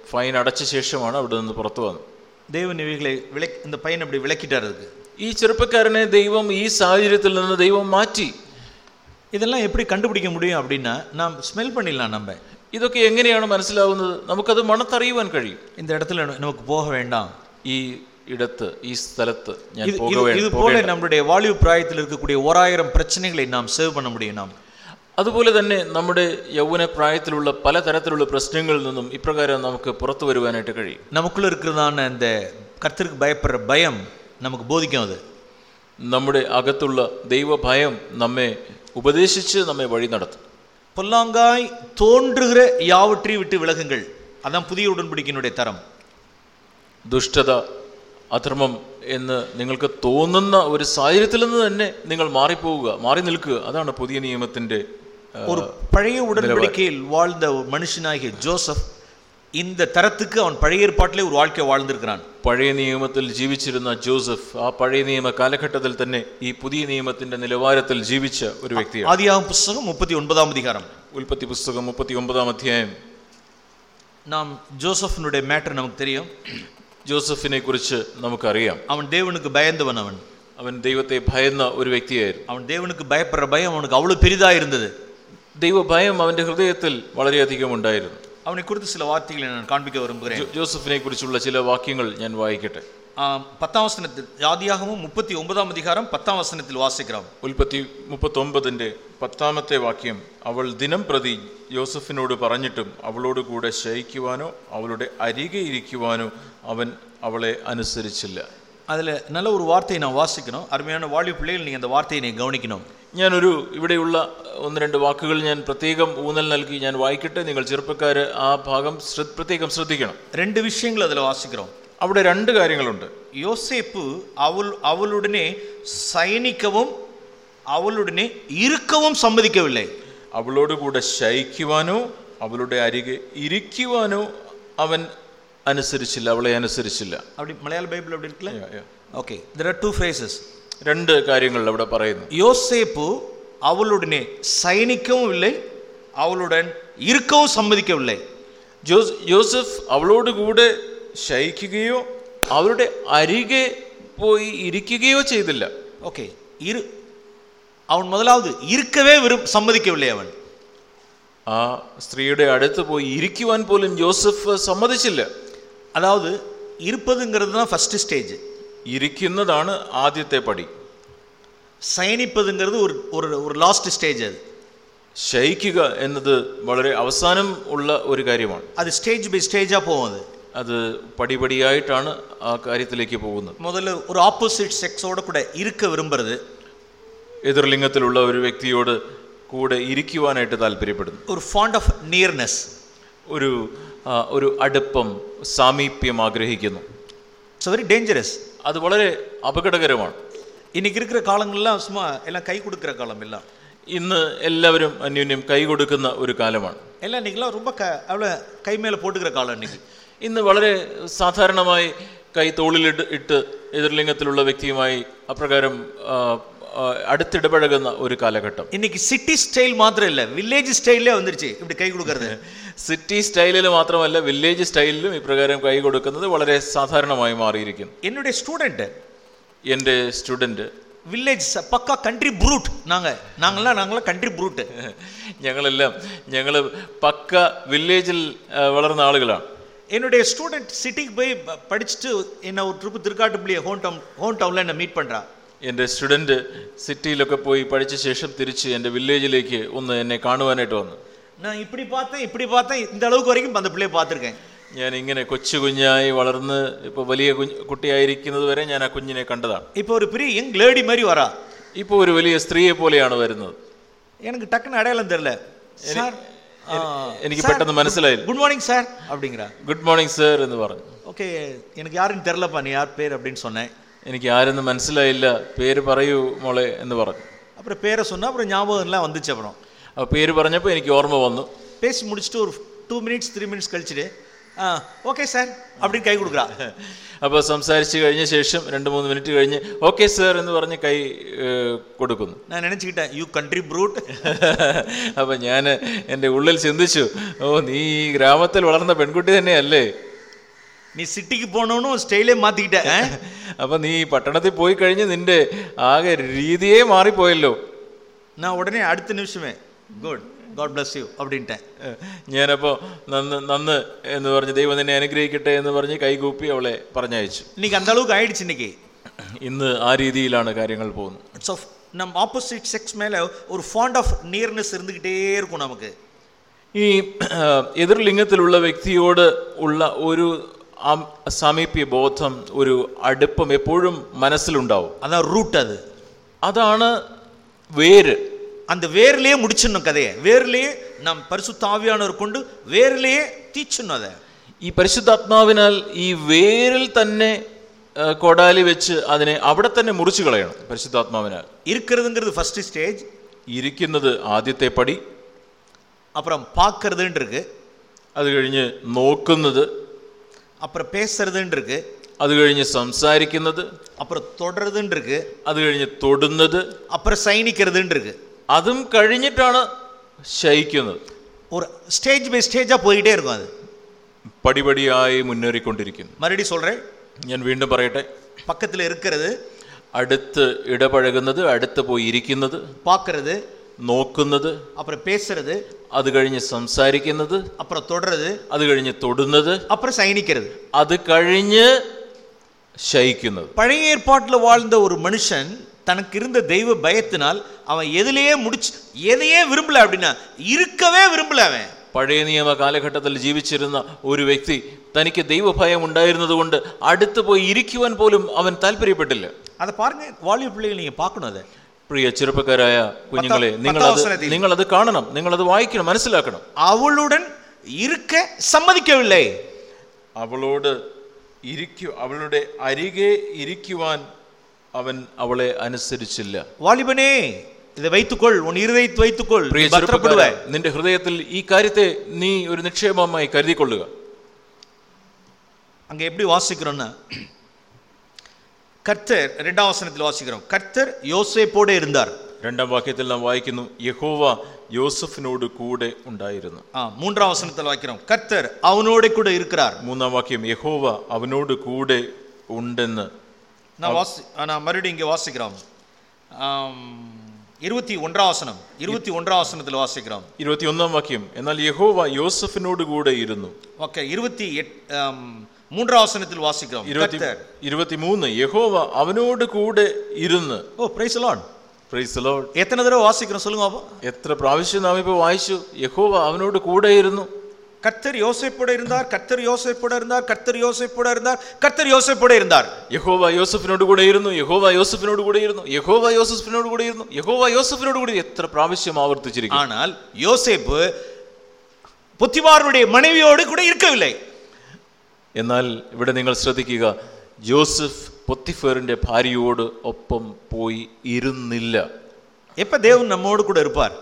ഫൈൻ അടച്ച ശേഷമാണ് അവിടെ നിന്ന് പുറത്തു വന്നത് தேவன் இவைகளை விளை இந்த பையன் அப்படி விளக்கிட்டார் அதுக்கு ഈ ചെറുപ്പക്കാരനെ ദൈവം ഈ സാഹചര്യത്തിൽ നിന്ന് ദൈവം മാറ്റി இதெல்லாம் எப்படி கண்டுபிடிக்க முடியும் அப்படின்னா நாம் ஸ்மெல் பண்ணிடலாம் நம்ம ഇതൊക്കെ എങ്ങനെയാണ് മനസ്സിലാവുന്നത് നമുക്കത് മണത്തറിയുവാൻ കഴിയും இந்த இடத்துல நமக்கு போக வேண்டாம் ഈ ഇടത്ത് ഈ സ്ഥലത്ത് ഞാൻ இது പോക இது- വേ- இது போல പോകേണ്ട. நம்மளுடைய வாலிப பிராயத்தில் இருக்கக்கூடிய ஓராயிரம் பிரச்சனைகளை நாம் சேவ் பண்ண முடியும் நாம் അതുപോലെ തന്നെ നമ്മുടെ യൗവന പ്രായത്തിലുള്ള പലതരത്തിലുള്ള പ്രശ്നങ്ങളിൽ നിന്നും ഇപ്രകാരം നമുക്ക് പുറത്തു വരുവാനായിട്ട് കഴിയും. നമുക്കുള്ള ഇരിക്കുന്നതാണ് എന്റെ കർത്തർക്ക് ഭയപ്പെടുற ഭയം നമുക്ക് ബോധിക്കുന്നത്. നമ്മുടെ അകത്തുള്ള ദൈവഭയം നമ്മെ ഉപദേശിച്ച് നമ്മെ വഴി നടത്തും. പൊല്ലാങ്കായ് തോണ്ടുകിற യാവട്ടി വിട്ട് വിളകുകൾ അതാണ് പുതിയ ഉടൻപിടിക്കുന്നതിന്റെ തരം. ദുഷ്ടത അധർമ്മം എന്ന് നിങ്ങൾക്ക് തോന്നുന്ന ഒരു സാഹചര്യത്തിൽ നിന്ന് തന്നെ നിങ്ങൾ മാറിപ്പോവുക മാറി നിൽക്കുക. അതാണ് പുതിയ നിയമത്തിന്റെ ஒரு பழைய உடன்படிக்கையில் வாழ்ந்த ஒரு மனுஷனாகிய ஜோசப் இந்த தரத்துக்கு அவன் பழைய ஏற்பாட்டிலே ஒரு வாழ்க்கை வாழ்ந்திருக்கிறான் പഴയ നിയമത്തിൽ ജീവിച്ചിരുന്ന ജോസഫ് ആ പഴയ നിയമ കാലഘട്ടത്തിൽ തന്നെ ഈ പുതിയ നിയമത്തിന്റെ നിലവാരത്തിൽ ജീവിച്ച ഒരു വ്യക്തിയാണ് ஆதியாகம புஸ்தகம் முப்பத்தி ஒன்பதாம் அதிகாரம் ഉൽപ്പത്തി പുസ്തകം മുപ്പത്തി ഒമ്പതാം അധ്യായം நாம் ஜோசஃபினுடைய மேட்டர் நமக்கு தெரியும் ജോസഫിനെ കുറിച്ച് നമുക്കറിയാം அவன் தேவனுக்கு பயந்தவன் அவன் അവൻ ദൈവത്തെ ഭയന്ന ഒരു വ്യക്തിയായിരുന്നു அவன் தேவனுக்கு பயப்படுற பயம் அவனுக்கு அவ்வளவு பெரிதா இருந்தது ദൈവഭയം അവന്റെ ഹൃദയത്തിൽ വളരെയധികം ഉണ്ടായിരുന്നു. അവനെ കുറിച്ച് ചില വാർത്തകൾ ഞാൻ കാണിക്കാൻ വരുമ്പോൾ ജോസഫിനെ കുറിച്ചുള്ള ചില വാക്യങ്ങൾ ഞാൻ വായിക്കട്ടെ. പത്താം വസനത്തിൽ ജാതിയാഹവും മുപ്പത്തി ഒമ്പതാം അധികാരം പത്താം വസനത്തിൽ വാസിക്കാം ഉൽപ്പത്തി മുപ്പത്തൊമ്പതിന്റെ പത്താമത്തെ വാക്യം അവൾ ദിനം പ്രതി ജോസഫിനോട് പറഞ്ഞിട്ടും അവളോട് കൂടെ ശയിക്കുവാനോ അവളുടെ അരികെ ഇരിക്കുവാനോ അവൻ അവളെ അനുസരിച്ചില്ല. അതിൽ നല്ല ഒരു വാർത്തയെ നാം വാസിക്കണം. അരുമയാണ് വാളിയ പിള്ളേൽ നീ അത് വാർത്തയെ നീ ഗവനിക്കണം ഞാനൊരു ഇവിടെയുള്ള ഒന്ന് രണ്ട് വാക്കുകൾ ഞാൻ പ്രത്യേകം ഊന്നൽ നൽകി ഞാൻ വായിക്കട്ടെ. നിങ്ങൾ ചെറുപ്പക്കാർ ആ ഭാഗം പ്രത്യേകം ശ്രദ്ധിക്കണം. രണ്ട് വിഷയങ്ങൾ അതിൽ വാസിക്കണം? അവിടെ രണ്ട് കാര്യങ്ങളുണ്ട്. യോസേപ്പ് അവൾ അവളുടനെ സൈനിക്കവും അവളുടനെ ഇരുക്കവും സമ്മതിക്കവില്ലേ? അവളോട് കൂടെ ശയിക്കുവാനോ അവളുടെ അരികെ ഇരിക്കുവാനോ അവൻ അനുസരിച്ചില്ല അവളെ അനുസരിച്ചില്ല. അവിടെ മലയാള ബൈബിൾ അവിടെ okay there are two phases രണ്ട് കാര്യങ്ങൾ അവിടെ പറയുന്നു யோசேப்பு அவளுடனே சயனிக்கவும் இல்லை அவளுடன் இருக்கவும் சம்மதிக்கவில்லை ജോസ് ജോസഫ് അവളോട് കൂടെ ശയിക്കുകയോ അവരുടെ അരികെ പോയി ഇരിക്കുകയോ ചെയ്തില്ല ஓகே இரு அவன் முதலாவது இருக்கவே விரும் சம்மதிக்கவில்லை அவன் ആ സ്ത്രീയുടെ അടുത്ത് പോയി ഇരിക്കുവാൻ പോലും ജോസഫ് സമ്മതിച്ചില്ല அதாவது இருப்பதுங்கிறது தான் ஃபர்ஸ்ட் ஸ்டேஜ் ഇരിക്കുന്നതാണ് ആദ്യത്തെ പടി சயனிப்பதுங்கிறது ஒரு ஒரு ஒரு லாஸ்ட் ஸ்டேஜ் அது ശയിക്കുക എന്നത് വളരെ അവസാനം ഉള്ള ഒരു കാര്യമാണ് அது ஸ்டேஜ் பை ஸ்டேஜாக போகும் அது അത് പടിപടിയായിട്ടാണ് ആ കാര്യത്തിലേക്ക് പോകുന്നത് முதல்ல ஒரு ஆப்போசிட் செக்ஸோட கூட இருக்க விரும்புறது എതിർലിംഗത്തിലുള്ള ഒരു വ്യക്തിയോട് കൂടെ ഇരിക്കുവാനായിട്ട് താല്പര്യപ്പെടുന്നു ஒரு ஃபாண்ட் ஆஃப் நியர்னஸ் ഒരു ആ, ഒരു അടുപ്പം സാമീപ്യം ആഗ്രഹിക്കുന്നു இட்ஸ் வெரி டேஞ்சரஸ் അത് വളരെ അപകടകരമാണ് இன்னைக்கு இருக்கிற காலங்கள்லாம் சும்மா எல்லாம் கை கொடுக்குற காலம் எல்லாம் ഇന്ന് എല്ലാവരും അന്യോന്യം കൈ കൊടുക്കുന്ന ഒരു കാലമാണ് எல்லாம் இன்னைக்கெல்லாம் ரொம்ப க அவ்வளோ கை மேலே போட்டுக்கிற காலம் இன்னைக்கு ഇന്ന് വളരെ സാധാരണമായി കൈ തോളിലിട്ട് ഇട്ട് എതിർലിംഗത്തിലുള്ള വ്യക്തിയുമായി അപ്രകാരം ആ, ആ, അടുത്തിടപഴകുന്ന ഒരു കാലഘട്ടം இன்னைக்கு சிட்டி ஸ்டைல் மாத்திரம் இல்லை வில்லேஜ் ஸ்டைல்லே வந்துருச்சு இப்படி கை கொடுக்கறது സിറ്റി സ്റ്റൈലിൽ മാത്രമല്ല വില്ലേജ് സ്റ്റൈലിലും ഇപ്രകാരം കൈ കൊടുക്കുന്നത് വളരെ സാധാരണമായി മാറിയിരിക്കുന്നു என்னுடைய ஸ்டூடெண்ட் എൻ്റെ സ്റ്റുഡൻറ്റ് வில்லேஜ் பக்கா கண்ட்ரி ப்ரூட் நாங்கள் நாங்களாம் நாங்களாம் கண்ட்ரி ப்ரூட்டு ഞങ്ങളെല്ലാം ഞങ്ങൾ പക്ക വില്ലേജിൽ ആ, വളർന്ന ആളുകളാണ് என்னுடைய ஸ்டூடெண்ட் சிட்டிக்கு போய் ப- படிச்சுட்டு என்ன ஒரு ட்ரிப்பு திருக்காட்டுப்பிள்ளைய ஹோம் டவுன் ஹோம் டவுனில் என்ன மீட் பண்ணுறா എൻ്റെ സ്റ്റുഡൻറ്റ് സിറ്റിയിലൊക്കെ പോയി പഠിച്ച ശേഷം തിരിച്ച് എൻ്റെ വില്ലേജിലേക്ക് ഒന്ന് എന്നെ കാണുവാനായിട്ട് വന്നു நான் இப்படி பார்த்தேன் இப்படி பார்த்தேன் இந்த அளவுக்கு வரைக்கும் அந்த பிள்ளைய பார்த்துருக்கேன் ഞാൻ ഇങ്ങനെ കൊച്ചു കുഞ്ഞായി വളർന്ന് ഇപ്പോൾ വലിയ കുഞ്ഞ് കുട്ടിയായിരിക്കുന്നത് വരെ ഞാൻ ആ കുഞ്ഞിനെ കണ്ടതാണ് இப்போ ஒரு பெரிய யங் லேடி மாதிரி வரா ഇപ്പോൾ ഒരു വലിയ സ്ത്രീയെ പോലെയാണ് വരുന്നത് எனக்கு டக்குன்னு அடையாளம் தெரியல சார் എനിക്ക് പെട്ടെന്ന് മനസ്സിലായില്ല குட் மார்னிங் சார் அப்படிங்கிறா ഗുഡ് മോർണിംഗ് സർ എന്ന് പറഞ്ഞു ஓகே எனக்கு யாருன்னு தெரிலப்பா நீ யார் பேர் அப்படின்னு சொன்னேன் എനിക്ക് ആരെന്ന് മനസ്സിലായില്ല പേര് പറയൂ മോളെ എന്ന് പറഞ്ഞു அப்புறம் பேரை சொன்னா அப்புறம் ஞாபகம் எல்லாம் வந்துச்சு அப்புறம் അപ്പോൾ പേര് പറഞ്ഞപ്പോൾ എനിക്ക് ഓർമ്മ വന്നു பேசி முடிச்சுட்டு ஒரு டூ மினிட்ஸ் த்ரீ மினிட்ஸ் கழிச்சுட்டு ஆ ஓகே சார் அப்படின்னு கை கொடுக்குறா അപ്പോൾ സംസാരിച്ച് കഴിഞ്ഞ ശേഷം രണ്ട് മൂന്ന് മിനിറ്റ് കഴിഞ്ഞ് ഓക്കെ സർ എന്ന് പറഞ്ഞ് കൈ ഏഹ്, കൊടുക്കുന്നു நான் நினச்சிக்கிட்டேன் யூ கண்ட்ரி ப்ரூட் അപ്പം ഞാൻ എൻ്റെ ഉള്ളിൽ ചിന്തിച്ചു ഓ നീ ഈ ഗ്രാമത്തിൽ വളർന്ന പെൺകുട്ടി തന്നെയല്ലേ நீ சிட்டிக்கு போனோன்னு ஸ்டைலே மாற்றிக்கிட்ட അപ്പം നീ ഈ പട്ടണത്തിൽ പോയി കഴിഞ്ഞ് നിന്റെ ആകെ രീതിയേ മാറിപ്പോയല്ലോ நான் உடனே அடுத்த நிமிஷமே குட் காட் bless யூ அப்படின்ட்டேன் ഏഹ്, ഞാനപ്പോൾ നന്ന് നന്ന് എന്ന് പറഞ്ഞ് ദൈവം നിന്നെ അനുഗ്രഹിക്കട്ടെ എന്ന് പറഞ്ഞ് കൈകൂപ്പി അവളെ പറഞ്ഞയച്ചു இன்னைக்கு அந்த அளவுக்கு ஆயிடுச்சு இன்னைக்கு ഇന്ന് ആ രീതിയിലാണ് കാര്യങ്ങൾ പോകുന്നത് இட்ஸ் ஆஃப் நம் ஆப்போசிட் செக்ஸ் மேல ஒரு ஃபாண்ட் ஆஃப் நியர்னஸ் இருந்துகிட்டே இருக்கும் நமக்கு ഈ ആ, എതിർലിംഗത്തിലുള്ള വ്യക്തിയോട് ഉള്ള ഒരു അം- സാമീപ്യ ബോധം ഒരു അടുപ്പം എപ്പോഴും മനസ്സിലുണ്ടാവും அதான் ரூட் அது അതാണ് വേര് அந்த வேர்லயே முடிச்சிடணும் கதையை வேர்லயே நம் பரிசுத்த ஆவியானவர் கொண்டு வேர்லயே தீச்சிடணும் அதை ഈ പരിശുദ്ധാത്മാവിനാൽ ഈ വേരിൽ തന്നെ ആ, കൊടാലി വെച്ച് അതിനെ അവിടെ തന്നെ മുറിച്ചു കളയണം പരിശുദ്ധാത്മാവിനാൽ இருக்கிறதுங்கிறது ஃபர்ஸ்ட் ஸ்டேஜ் ഇരിക്കുന്നത് ആദ്യത്തെ പടി அப்புறம் பார்க்கறதுன்னு இருக்கு അത് കഴിഞ്ഞ് നോക്കുന്നത് அப்புறம் பேசுறதுன்னு இருக்கு അത് കഴിഞ്ഞ് സംസാരിക്കുന്നത് அப்புறம் தொடர்றதுன்னு இருக்கு അത് കഴിഞ്ഞ് തൊടുന്നത് அப்புறம் சைனிக்கிறதுன்னு இருக்கு അതും കഴിഞ്ഞിട്ടാണ് ശയിക്കുന്നത് ஒரு ஸ்டேஜ் பை ஸ்டேஜா போயிட்டே இருக்கும் அது പടിപടിയായി മുന്നേറിക്കൊണ്ടിരിക്കുന്നു மறுபடியும் சொல்றேன் ഞാൻ വീണ്ടും പറയട്ടെ பக்கத்துல இருக்கிறது അടുത്ത് ഇടപഴകുന്നത് അടുത്ത് പോയി ഇരിക്കുന്നത് பார்க்கறது നോക്കുന്നത് அப்புறம் பேசுறது അത് കഴിഞ്ഞ് സംസാരിക്കുന്നത് அப்புறம் தொடர்றது അത് കഴിഞ്ഞ് തൊടുന്നത് அப்புறம் சைனிக்கிறது അത് കഴിഞ്ഞ് ശയിക്കുന്നത് பழைய ஏற்பாட்டில் வாழ்ந்த ஒரு மனுஷன் தனக்கு இருந்த தெய்வ பயத்தினால் அவன் எதிலேயே முடிச்சு எதையே விரும்பல அப்படின்னா இருக்கவே விரும்பல அவன் പഴയ നിയമ കാലഘട്ടത്തിൽ ജീവിച്ചിരുന്ന ഒരു വ്യക്തി തനിക്ക് ദൈവഭയം ഉണ്ടായിരുന്നതുകൊണ്ട് അടുത്ത് പോയി ഇരിക്കുവാൻ പോലും അവൻ താല്പര്യപ്പെട്ടില്ല அதை பாருங்க வாலிப பிள்ளைகள் நீங்க பார்க்கணும் அதை പ്രിയ ചെറുപ്പക്കാരായ കുഞ്ഞുങ്ങളെ പത്താം നിങ്ങളത് വസനത്തിൽ. നിങ്ങളത് കാണണം നിങ്ങളത് വായിക്കണം മനസ്സിലാക്കണം அவளுடன் இருக்க சம்மதிக்கவில்லை അവളോട് ഇരിക്കു അവളുടെ അരികെ ഇരിക്കുവാൻ അവൻ അവളെ അനുസരിച്ചില്ല. വാലിബനെ ഇത് വൈത്തുക്കൊൾ ഉൻ നിന്റെ ഹൃദയത്തിൽ ഈ കാര്യത്തെ നീ ഒരു നിക്ഷേപമായി കരുതിക്കൊള്ളുക. അങ്ങ് എപ്പി വാസിക്കണം കർത്തർ രണ്ടാം வசனத்தில் വാസിക്കണം. കർത്തർ யோசேப்போட ഇരുന്നാർ. രണ്ടാം വാക്യത്തിൽ നാം വായിക്കുന്നു യഹോവ യോസഫിനോട് കൂടെ ഉണ്ടായിരുന്നു. ആ മൂന്നാം വസനത്തിൽ വായിക്കണം. കർത്തർ അവനോട് കൂടെ ഇരിക്കാർ മൂന്നാം വാക്യം യഹോവ അവനോട് കൂടെ ഉണ്ടെന്ന്. நான் வாசி ஆ, நான் மறுபடியும் இங்கே வாசிக்கிறோம் ஆம், இருபத்தி ஒன்றாம் வசனம் இருபத்தி ஒன்றாம் வசனத்தில் வாசிக்கிறோம் ഇരുപത്തിയൊന്നാം വാക്യം എന്നാൽ യഹോവ യോസഫിനോട് കൂടെ ഇരുന്നു ஓகே இருபத்தி எட் ஆம், மூன்றாம் வசனத்தில் வாசிக்கிறோம் ഇരുപത്തി கர்த்தர் ഇരുപത്തിമൂന്ന് യഹോവ അവനോട് കൂടെ ഇരുന്ന് oh praise Lord praise Lord எத்தனை தடவை வாசிக்கிறோம் சொல்லுங்க அப்போ എത്ര പ്രാവശ്യം നാം ഇപ്പോൾ വായിച്ചു യഹോവ അവനോട് കൂടെ ഇരുന്നു கர்த்தர் யோசேப்போட இருந்தார் கர்த்தர் யோசேப்போட இருந்தார் கர்த்தர் யோசேப்போட இருந்தார் கர்த்தர் யோசேப்போட இருந்தார் യഹോവ യോസഫിനോട് കൂടെ ഇരുന്നു യഹോവ യോസഫിനോട് കൂടെ ഇരുന്നു യഹോവ യോസഫിനോട് കൂടെ ഇരുന്നു യഹോവ യോസഫിനോട് കൂടി എത്ര പ്രാവശ്യം ആവർത്തിച്ചിരിക്കും ஆனால் யோசேப்பு பொத்திபாருடைய மனைவியோடு கூட இருக்கவில்லை എന്നാൽ ഇവിടെ നിങ്ങൾ ശ്രദ്ധിക്കുക ജോസഫ് പൊത്തിഫേറിന്റെ ഭാര്യയോട് ഒപ്പം പോയി ഇരുന്നില്ല எப்ப தேவன் நம்மோடு கூட இருப்பார்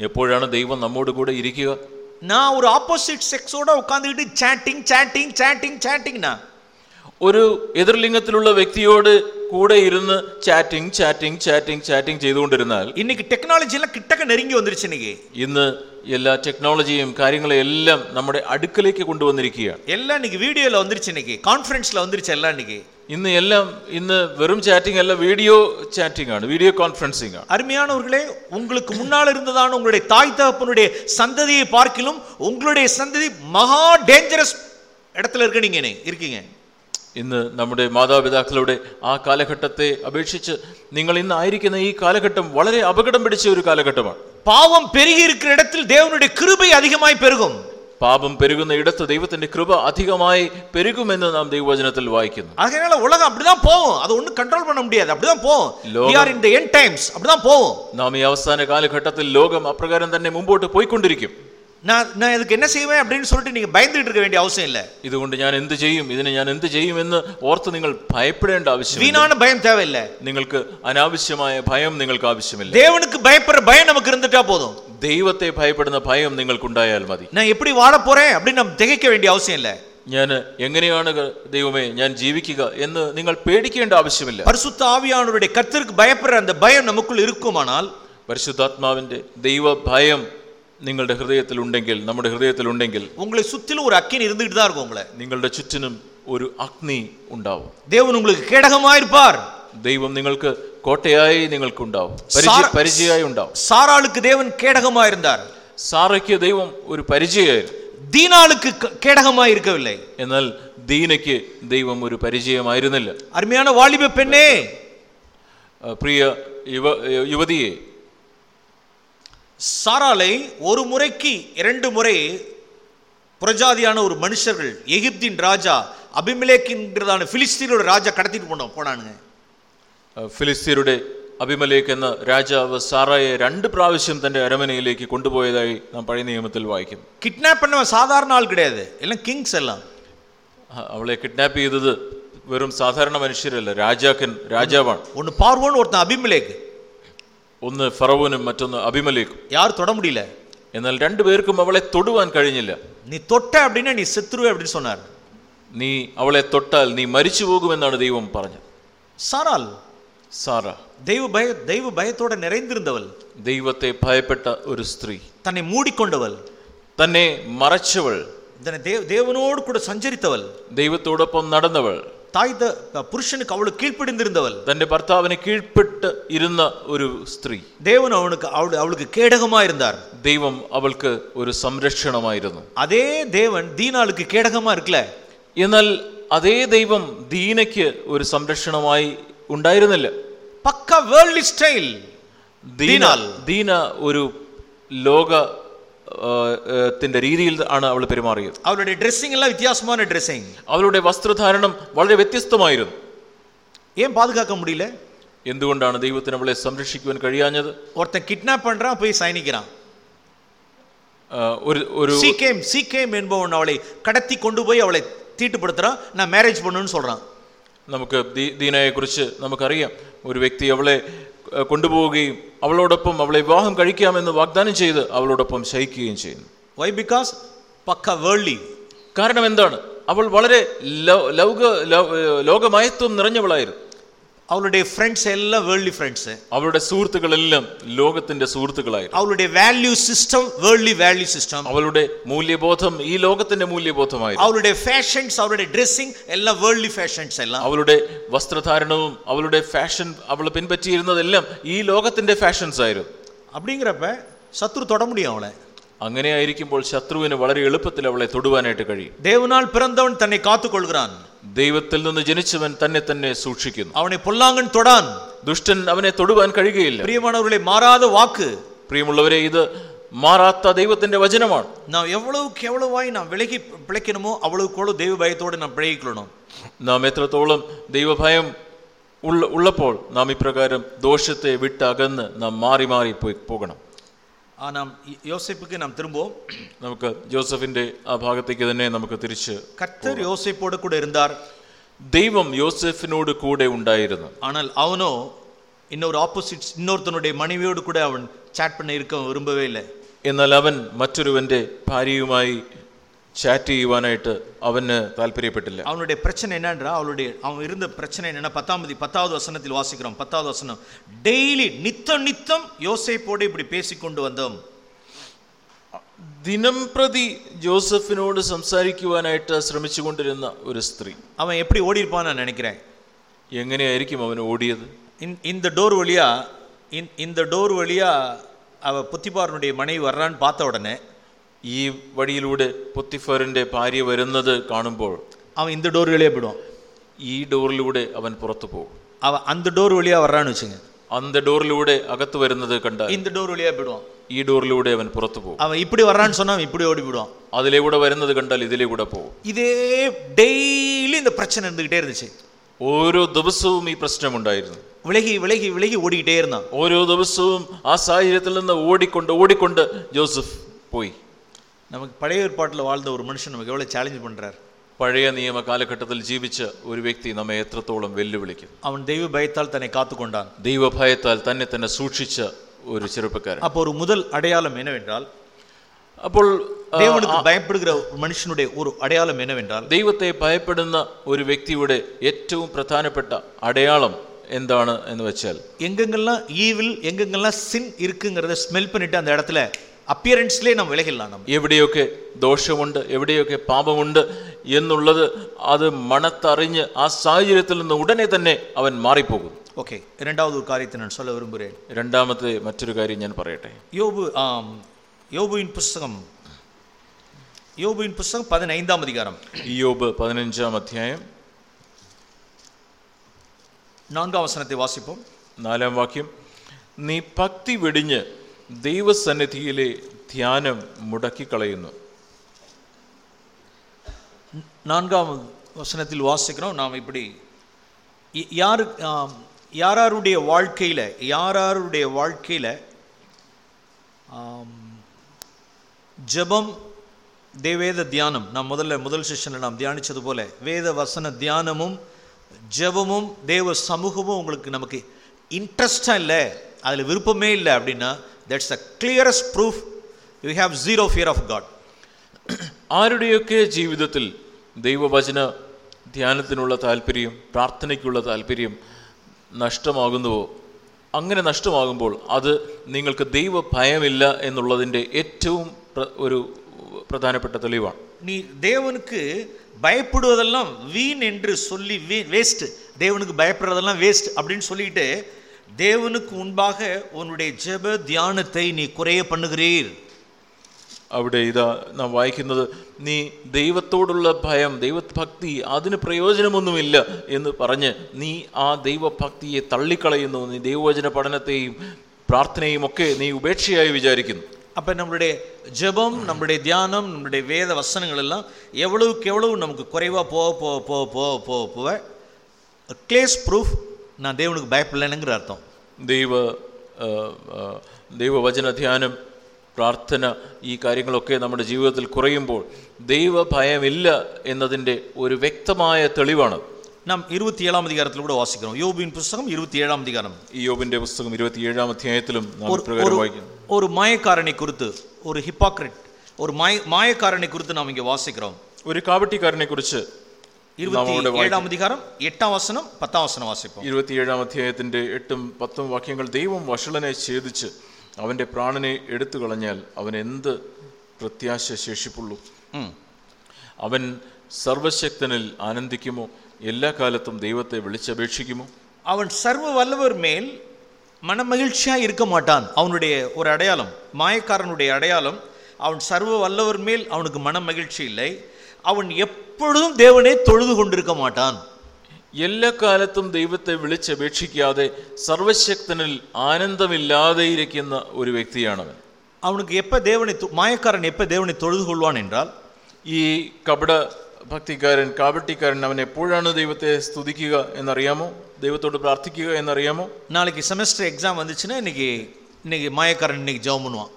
എപ്പോഴാണ് ദൈവം നമ്മോട് കൂടെ ഇരിക്കുക நான் ஒரு ஆப்போசிட் செக்ஸோட உட்காந்துக்கிட்டு சாட்டிங் சாட்டிங் சாட்டிங் சாட்டிங்னா ഒരു എതിർലിംഗത്തിലുള്ള വ്യക്തിയോട് കൂടെ ഇരുന്ന് ചാറ്റിംഗ് ചാറ്റിംഗ് ചാറ്റിംഗ് ചാറ്റിംഗ് ചെയ്തുകൊണ്ടിരുന്നാൽ இன்னைக்கு டெக்னாலஜி எல்லாம் கிட்டக்க நெருங்கி வந்துருச்சு இன்னைக்கு ഇന്ന് എല്ലാ ടെക്നോളജിയും കാര്യങ്ങളെയും എല്ലാം നമ്മുടെ അടുക്കലേക്ക് കൊണ്ടുവന്നിരിക്കുകയാണ് எல்லாம் இன்னைக்கு வீடியோல வந்துருச்சு இன்னைக்கு கான்ஃபரன்ஸ்ல வந்துருச்சு எல்லாம் இன்னைக்கு ഇന്ന് എല്ലാം ഇന്ന് വെറും ചാറ്റിംഗ് അല്ല വീഡിയോ ചാറ്റിംഗ് ആണ് വീഡിയോ കോൺഫറൻസിംഗ് ആണ് அருமையானவர்களே உங்களுக்கு முன்னால் இருந்ததான உங்களுடைய தாய் தகப்பனுடைய சந்ததியை பார்க்கிலும் உங்களுடைய சந்ததி மகா டேஞ்சரஸ் இடத்துல இருக்க நீங்க இன்னைக்கு இருக்கீங்க ഇന്ന് നമ്മുടെ മാതാപിതാക്കളുടെ ആ കാലഘട്ടത്തെ അപേക്ഷിച്ച് നിങ്ങൾ ഇന്ന് ആയിരിക്കുന്ന ഈ കാലഘട്ടം വളരെ അപകടം പിടിച്ച ഒരു കാലഘട്ടമാണ് பாவம் பெருகி இருக்கிற இடத்தில் தேவனுடைய கிருபை அதிகமாய் பெருகும் പാപം പെരുകുന്ന ഇടത്ത് ദൈവത്തിന്റെ കൃപ അധികമായി പെരുകുമെന്ന് നാം ദൈവവചനത്തിൽ വായിക്കുന്നു அதனால உலகம் அப்படிதான் போகும் அது ஒண்ணும் கண்ட்ரோல் பண்ண முடியாது அப்படிதான் போகும் லோகம். we are in the end times அப்படிதான் போகும் നാം ഈ അവസാന കാലഘട്ടത്തിൽ ലോകം അപ്രകാരം തന്നെ മുമ്പോട്ട് പോയിക്കൊണ്ടിരിക്കും நான் நான் இதுக்கு என்ன செய்வேன் அப்படின்னு சொல்லிட்டு நீங்க பயந்துட்டு இருக்க வேண்டிய அவசியம் இல்ல ഇതുകൊണ്ട് ഞാൻ എന്ത് ചെയ്യും ഇതിന് ഞാൻ എന്ത് ചെയ്യും എന്ന് ഓർത്ത് നിങ്ങൾ ഭയപ്പെടേണ്ട ആവശ്യമില്ല வீணான பயம் தேவையில்லை നിങ്ങൾക്ക് അനാവശ്യമായ ഭയം നിങ്ങൾക്ക് ആവശ്യമില്ല தேவனுக்கு பயப்படுற பயம் நமக்கு இருந்துட்டா போதும் ദൈവത്തെ ഭയപ്പെടുന്ന ഭയം നിങ്ങൾക്കുണ്ടായാൽ മതി நான் எப்படி வாழ போறேன் அப்படின்னு நம்ம திகைக்க வேண்டிய அவசியம் இல்ல ഞാൻ എങ്ങനെയാണ് ക- ദൈവമേ ഞാൻ ജീവിക്കുക എന്ന് നിങ്ങൾ പേടിക്കേണ്ട ആവശ്യമില്ല பரிசுத்த ஆவியானவருடைய கர்த்தருக்கு பயப்படுற அந்த பயம் நமக்குள் இருக்குமானால் പരിശുദ്ധാത്മാവിന്റെ ദൈവ ഭയം നിങ്ങളുടെ ഹൃദയത്തിലുണ്ടെങ്കിൽ നമ്മുടെ ഹൃദയത്തിലുണ്ടെങ്കിൽ உங்களை சுத்திலும் ஒரு அக்கினி இருந்துகிட்டு தான் இருக்கும் உங்களை നിങ്ങളുടെ ചുറ്റിനും ഒരു അഗ്നി ഉണ്ടാവും தேவன் உங்களுக்கு கேடகமா இருப்பார் ദൈവം നിങ്ങൾക്ക് കോട്ടയായി നിങ്ങൾക്കുണ്ടാവും പരിചയ സാറ- പരിചയമായി ഉണ്ടാവും சாராளுக்கு தேவன் கேடகமா இருந்தார் സാറയ്ക്ക് ദൈവം ഒരു പരിചയമായിരുന്നു தீனாளுக்கு க- கேடகமா இருக்கவில்லை എന്നാൽ ദീനയ്ക്ക് ദൈവം ഒരു പരിചയമായിരുന്നില്ല அருமையான வாலிப பெண்ணே ആ, പ്രിയ യുവ യുവതിയെ சாராளை ஒரு முறைக்கு இரண்டு முறை புறஜாதியான ஒரு மனுஷர்கள் எகிப்தின் ராஜா அபிமெலேக்கின்றதான பிலிஸ்தீனோட ராஜா கடத்திட்டு போனோம் போனானுங்க അഹ് ഫിലിസ്തീനയുടെ അഭിമലേക്ക് എന്ന രാജാവ് സാറായെ രണ്ട് പ്രാവശ്യം തന്റെ അരമനയിലേക്ക് കൊണ്ടുപോയതായി നാം പഴയ നിയമത്തിൽ വായിക്കുന്നു கிட்னாப் பண்ணவன் சாதாரண ஆள் கிடையாது எல்லாம் கிங்ஸ் எல்லாம் അഹ് അവളെ കിഡ്നാപ്പ് ചെയ്തത് വെറും സാധാരണ മനുഷ്യരല്ല രാജാക്കൻ രാജാവാണ് ஒன்னு பார்வோன்னு ஒருத்தன் அபிமெலேக்கு ഒന്ന് ഫറവനും മറ്റൊന്ന് അഭിമലേക്കും யாரும் தொட முடியல എന്നാൽ രണ്ടുപേർക്കും അവളെ തൊടുവാൻ കഴിഞ്ഞില്ല நீ தொட்ட அப்படின்னா நீ செத்துருவே அப்படின்னு சொன்னார் നീ അവളെ തൊട്ടാൽ നീ മരിച്ചു പോകുമെന്നാണ് ദൈവം പറഞ്ഞത് சாராள் സാറ தெய்வ பய தெய்வ பயத்தோட நிறைந்திருந்தவள் ദൈവത്തെ ഭയപ്പെട്ട ഒരു സ്ത്രീ தன்னை மூடிக்கொண்டவள் തന്നെ മറച്ചവൾ தன்னை தேவ தேவனோடு கூட சஞ்சரித்தவள் ദൈവത്തോടൊപ്പം നടന്നവൾ தாய் த- புருஷனுக்கு அவளுக்கு கீழ்ப்படிந்திருந்தவள் തന്റെ ഭർത്താവിന് കീഴ്പ്പെട്ട് ഇരുന്ന ഒരു സ്ത്രീ தேவன் அவனுக்கு அவளு அவளுக்கு கேடகமா இருந்தார் ദൈവം അവൾക്ക് ഒരു സംരക്ഷണമായിരുന്നു அதே தேவன் தீனாளுக்கு கேடகமா இருக்கல എന്നാൽ അതേ ദൈവം ദീനയ്ക്ക് ഒരു സംരക്ഷണമായി ഉണ്ടായിരുന്നില്ല பக்க வேர்ல்ட்லி ஸ்டைல் ദീന ദീനാൽ. ദീന ഒരു ലോക ആ, ആ, ത്തിന്റെ രീതിയിൽ ആണ് അവൾ പെരുമാറിയത് அவளுடைய ட்ரெஸ்ஸிங் எல்லாம் வித்தியாசமான ட்ரெஸ்ஸிங் അവളുടെ വസ്ത്രധാരണം വളരെ വ്യത്യസ്തമായിരുന്നു ஏன் பாதுகாக்க முடியல എന്തുകൊണ്ടാണ് ദൈവത്തിന് അവളെ സംരക്ഷിക്കുവാൻ കഴിയാഞ്ഞത് ஒருத்தன் கிட்னாப் பண்றான் போய் சைனிக்கிறான் ആ, ഒരു ഒരു சீகேம் சீகேம் என்பவன் அவளை கடத்தி கொண்டு போய் அவளை தீட்டுப்படுத்துறான் நான் மேரேஜ் பண்ணணும்னு சொல்றான் നമുക്ക് ദീ- ദീനയെക്കുറിച്ച് നമുക്കറിയാം ഒരു വ്യക്തി അവളെ ആ, കൊണ്ടുപോവുകയും അവളോടൊപ്പം അവളെ വിവാഹം കഴിക്കാമെന്ന് വാഗ്ദാനം ചെയ്ത് അവളോടൊപ്പം ശയിക്കുകയും ചെയ്യുന്നു. വൈ ബിക്കോസ് പക്ക വേൾഡി കാരണം എന്താണ്? അവൾ വളരെ ലൗക ലോകമയത്വം നിറഞ്ഞവളായിരുന്നു. அவளுடைய ஃப்ரெண்ட்ஸ் எல்லாம் வேர்ல்ட்லி ஃப்ரெண்ட்ஸ் അവളുടെ സുഹൃത്തുക്കളെല്ലാം ലോകത്തിന്റെ സുഹൃത്തുക്കളായിരുന്നു அவளுடைய value system worldly value system അവളുടെ മൂല്യബോധം ഈ ലോകത്തിന്റെ മൂല്യബോധമായിരുന്നു அவளுடைய ஃபேஷன்ஸ் அவளுடைய ட்ரெஸ்ஸிங் எல்லாம் வேர்ல்ட்லி ஃபேஷன்ஸ் எல்லாம் അവളുടെ വസ്ത്രധാരണവും അവളുടെ ഫാഷൻ അവൾ പിൻപറ്റിയിരുന്നതെല്ലാം ഈ ലോകത്തിന്റെ ഫാഷൻസ് ആയിരുന്നു அப்படிங்கிறப்ப சத்துரு தொட முடியும் அவளை അങ്ങനെയായിരിക്കുമ്പോൾ ശത്രുവിന് വളരെ എളുപ്പത്തിൽ അവളെ തൊടുവാനായിട്ട് കഴിയും. ദേവനാൾ പിറന്നവൻ തന്നെ കാത്തുകൊള്ളുകാൻ ദൈവത്തിൽ നിന്ന് ജനിച്ചവൻ തന്നെ തന്നെ സൂക്ഷിക്കുന്നു. അവനെ പൊള്ളാങ്ങൻ തൊടാൻ. ദുഷ്ടൻ അവനെ തൊടുവാൻ കഴിയുകയില്ല. പ്രിയമാണവരുടെ മാറാതെ വാക്ക്. പ്രിയമുള്ളവരെ ഇത് മാറാത്ത ദൈവത്തിന്റെ വചനമാണ്. നാം എവ്വളവ് കേവളമായി നാം വിളകി പിളയ്ക്കണമോ അവളുക്കോളം ദൈവഭയത്തോടെ നാം പിഴയിക്കൊള്ളണം നാം എത്രത്തോളം ദൈവഭയം ഉള്ള ഉള്ളപ്പോൾ നാം ഇപ്രകാരം ദോഷത്തെ വിട്ടകന്ന് നാം മാറി മാറി പോയി പോകണം. ஆ, நாம் யோ- யோசேப்புக்கு நாம் திரும்புவோம் നമുക്ക് ജോസഫിന്റെ ആ ഭാഗത്തേക്ക് തന്നെ നമുക്ക് തിരിച്ച് கர்த்தர் யோசேப்போடு கூட இருந்தார் ദൈവം യോസെഫിനോട് കൂടെ ഉണ്ടായിരുന്നു ஆனால் அவனோ இன்னொரு ஆப்போசிட் இன்னொருத்தனுடைய மனைவியோடு கூட அவன் சாட் பண்ண இருக்க விரும்பவே இல்லை എന്നാൽ അവൻ മറ്റൊരുവന്റെ ഭാര്യയുമായി ചാറ്റ് ചെയ്യുവാനായിട്ട് അവന് താല്പര്യപ്പെട്ടില്ല அவனுடைய பிரச்சனை என்னன்றா அவளுடைய அவன் இருந்த பிரச்சனை என்னன்னா பத்தாம் அதி- பத்தாவது வசனத்தில் வாசிக்கிறோம் பத்தாவது வசனம் டெய்லி நித்தம் நித்தம் யோசேப்போடு இப்படி பேசிக்கொண்டு வந்தோம் ദിനം പ്രതി ജോസഫിനോട് സംസാരിക്കുവാനായിട്ട് ശ്രമിച്ചുകൊണ്ടിരുന്ന ഒരു സ്ത്രീ அவன் எப்படி ஓடி இருப்பான்னு நான் நினைக்கிறேன் എങ്ങനെയായിരിക്കും അവൻ ഓടിയത് இந்த- இந்த டோர் வழியா இந்த- இந்த டோர் வழியா அவ புத்திபாரனுடைய மனைவி வர்றான்னு பார்த்த உடனே ഈ വഴിയിലൂടെ പൊത്തിഫറിന്റെ ഭാര്യ വരുന്നത് കാണുമ്പോൾ அவன் இந்த டோர் வழியா போயிடுவான் ഈ ഡോറിലൂടെ അവൻ പുറത്തു പോകും அவன் அந்த டோர் வழியா வர்றான்னு வச்சுங்க അന്ത ഡോറിലൂടെ അകത്ത് വരുന്നത് കണ്ടാൽ இந்த டோர் வழியா போயிடுவான் ഈ ഡോറിലൂടെ അവൻ പുറത്തു പോകും அவன் இப்படி வர்றான்னு சொன்னா அவன் இப்படி ஓடி போயிடுவான் അതിലെ കൂടെ വരുന്നത് കണ്ടാൽ ഇതിലെ കൂടെ പോകും இதே டெய்லி இந்த பிரச்சனை இருந்துகிட்டே இருந்துச்சு ഓരോ ദിവസവും ഈ പ്രശ്നമുണ്ടായിരുന്നു விலகி விலகி விலகி ஓடிக்கிட்டே இருந்தான் ഓരോ ദിവസവും ആ സാഹചര്യത്തിൽ നിന്ന് ഓടിക്കൊണ്ട് ഓടിക്കൊണ്ട് ജോസഫ് പോയി நமக்கு பழைய ஏற்பாட்டில் வாழ்ந்த ஒரு மனுஷன் நமக்கு எவ்வளோ சேலஞ்ச் பண்றார் പഴയ നിയമ കാലഘട്ടത്തിൽ ജീവിച്ച ഒരു വ്യക്തി നമ്മെ എത്രത്തോളം വെല്ലുവിളിക്കും அவன் தெய்வ பயத்தால் தன்னை காத்து கொண்டான் ദൈവഭയത്താൽ തന്നെ തന്നെ സൂക്ഷിച്ച ഒരു ചെറുപ്പക്കാരൻ அப்போ ஒரு முதல் அடையாளம் என்னவென்றால் അപ്പോൾ ആ, தேவனுக்கு பயப்படுகிற ஒரு மனுஷனுடைய ஒரு அடையாளம் என்னவென்றால் ദൈവത്തെ ഭയപ്പെടുന്ന ഒരു വ്യക്തിയുടെ ഏറ്റവും പ്രധാനപ്പെട്ട അടയാളം എന്താണ് എന്ന് വെച്ചാൽ எங்கெங்கெல்லாம் ஈவில் எங்கெங்கெல்லாம் சின் இருக்குங்கிறத ஸ்மெல் பண்ணிட்டு அந்த இடத்துல அப்பியரன்ஸ்லேயே நம்ம விலகிடலாம் நம்ம എവിടെയൊക്കെ ദോഷമുണ്ട് എവിടെയൊക്കെ പാപമുണ്ട് എന്നുള്ളത് അത് മണത്തറിഞ്ഞ് ആ സാഹചര്യത്തിൽ നിന്ന് ഉടനെ തന്നെ അവൻ മാറിപ്പോകും ஓகே இரண்டாவது ஒரு காரியத்தை நான் சொல்ல விரும்புகிறேன் രണ്ടാമത്തെ മറ്റൊരു കാര്യം ഞാൻ പറയട്ടെ யோபு ஆம், யோபுவின் புஸ்தகம் யோபுவின் புஸ்தகம் பதினைந்தாம் அதிகாரம் ഇയോബ് പതിനഞ്ചാം അധ്യായം நான்காம் வசனத்தை வாசிப்போம் നാലാം വാക്യം നീ ഭക്തി വെടിഞ്ഞ് ദൈവസന്നിധിയിലെ ധ്യാനം മുടക്കിക്കളയുന്നു நான்காம் வசனத்தில் வாசிக்கிறோம் நாம் இப்படி ய- யாரு ஆம், யாராருடைய வாழ்க்கையில் யாராருடைய வாழ்க்கையில் ஜெபம் தேவேத தியானம் நாம் முதல்ல முதல் செஷனில் நாம் தியானிச்சது போல வேத வசன தியானமும் ஜெபமும் தேவ சமூகமும் உங்களுக்கு நமக்கு இன்ட்ரெஸ்டாக இல்லை அதில் விருப்பமே இல்லை அப்படின்னா that's the clearest proof you have zero fear of God ആരുടെയൊക്കെ ജീവിതത്തിൽ ദൈവവചന ധ്യാനത്തിനുള്ള താല്പര്യം പ്രാർത്ഥനയ്ക്കുള്ള താല്പര്യം നഷ്ടമാകുന്നുവോ അങ്ങനെ നഷ്ടമാകുമ്പോൾ അത് നിങ്ങൾക്ക് ദൈവഭയമില്ല എന്നുള്ളതിൻ്റെ ഏറ്റവും പ്ര- ഒരു പ്രധാനപ്പെട്ട തെളിവാണ് நீ தேவனுக்கு பயப்படுவதெல்லாம் வீண் என்று சொல்லி வீ வேஸ்ட் தேவனுக்கு பயப்படுறதெல்லாம் வேஸ்ட் அப்படின்னு சொல்லிட்டு தேவனுக்கு முன்பாக உன்னுடைய ஜெப தியானத்தை நீ குறைய பண்ணுகிறீர் അവിടെ ഇതാ നാം വായിക്കുന്നത് നീ ദൈവത്തോടുള്ള ഭയം ദൈവഭക്തി അതിന് പ്രയോജനമൊന്നുമില്ല എന്ന് പറഞ്ഞ് നീ ആ ദൈവഭക്തിയെ തള്ളിക്കളയുന്നു നീ ദൈവവചന പഠനത്തെയും പ്രാർത്ഥനയും ഒക്കെ നീ ഉപേക്ഷയായി വിചാരിക്കുന്നു அப்போ நம்மளுடைய ஜெபம் நம்மளுடைய தியானம் நம்மளுடைய வேத வசனங்கள் எல்லாம் எவ்வளவுக்கு எவ்வளவு நமக்கு குறைவாக போக போக போக போக போக போக கிளேஸ் ப்ரூஃப் நான் தேவனுக்கு பயப்படலைனுங்கிற அர்த்தம் ദൈവ ആ, ആ, ദൈവവചന ധ്യാനം പ്രാർത്ഥന ഈ കാര്യങ്ങളൊക്കെ നമ്മുടെ ജീവിതത്തിൽ കുറയുമ്പോൾ ദൈവഭയമില്ല എന്നതിൻ്റെ ഒരു വ്യക്തമായ തെളിവാണ് நாம் இருபத்தி ஏழாம் அதிகாரத்தில் கூட வாசிக்கிறோம் யோபின் புஸ்தகம் இருபத்தி ஏழாம் அதிகாரம் ഈ യോബിന്റെ പുസ്തകം ഇരുപത്തിയേഴാം അധ്യായത്തിലും നാം ஒரு ഇപ്രകാരം ஒரு- വായിക്കുന്നു ஒரு மாயக்காரனை குறித்து ஒரு ஹிப்பாக்ரிட் ஒரு மாய மாயக்காரனை குறித்து நாம் இங்கே வாசிக்கிறோம் ഒരു കാവട്ടിക്കാരനെ കുറിച്ച് இருபத்தி അവിടെ വായിക്കും. ஏழாம் அதிகாரம் எட்டாம் வசனம் பத்தாம் வசனம் வாசிப்போம் ഇരുപത്തിയേഴാം അധ്യായത്തിന്റെ എട്ടും പത്തും വാക്യങ്ങൾ ദൈവം വഷളനെ ഛേദിച്ച് അവന്റെ പ്രാണനെ എടുത്തു കളഞ്ഞാൽ അവൻ എന്ത് പ്രത്യാശ ശേഷിപ്പുള്ളൂ ம் അവൻ സർവശക്തനിൽ ആനന്ദിക്കുമോ എല്ലാ കാലത്തും ദൈവത്തെ വിളിച്ചപേക്ഷിക്കുമോ அவன் சர்வ வல்லவர் மேல் மனமகிழ்ச்சியாக இருக்க மாட்டான் அவனுடைய ஒரு அடையாளம் மாயக்காரனுடைய அடையாளம் அவன் சர்வ வல்லவர் மேல் அவனுக்கு மன மகிழ்ச்சி இல்லை அவன் எப்பொழுதும் தேவனை தொழுது கொண்டிருக்க மாட்டான் എല്ലാ കാലത്തും ദൈവത്തെ വിളിച്ചപേക്ഷിക്കാതെ സർവശക്തനിൽ ആനന്ദമില്ലാതെ ഇരിക്കുന്ന ഒരു വ്യക്തിയാണവൻ அவனுக்கு எப்போ தேவனை தொ- மாயக்காரன் எப்போ தேவனை தொழுது கொள்வான் என்றால் ഈ കപട ഭക്തിക്കാരൻ കാവട്ടിക്കാരൻ അവൻ എപ്പോഴാണ് ദൈവത്തെ സ്തുതിക്കുക എന്നറിയാമോ ദൈവത്തോട് പ്രാർത്ഥിക്കുക എന്നറിയാമോ நாளைக்கு செமஸ்டர் எக்ஸாம் வந்துச்சுன்னா இன்னைக்கு இன்னைக்கு மாயக்காரன் இன்னைக்கு ஜெபம் பண்ணுவான்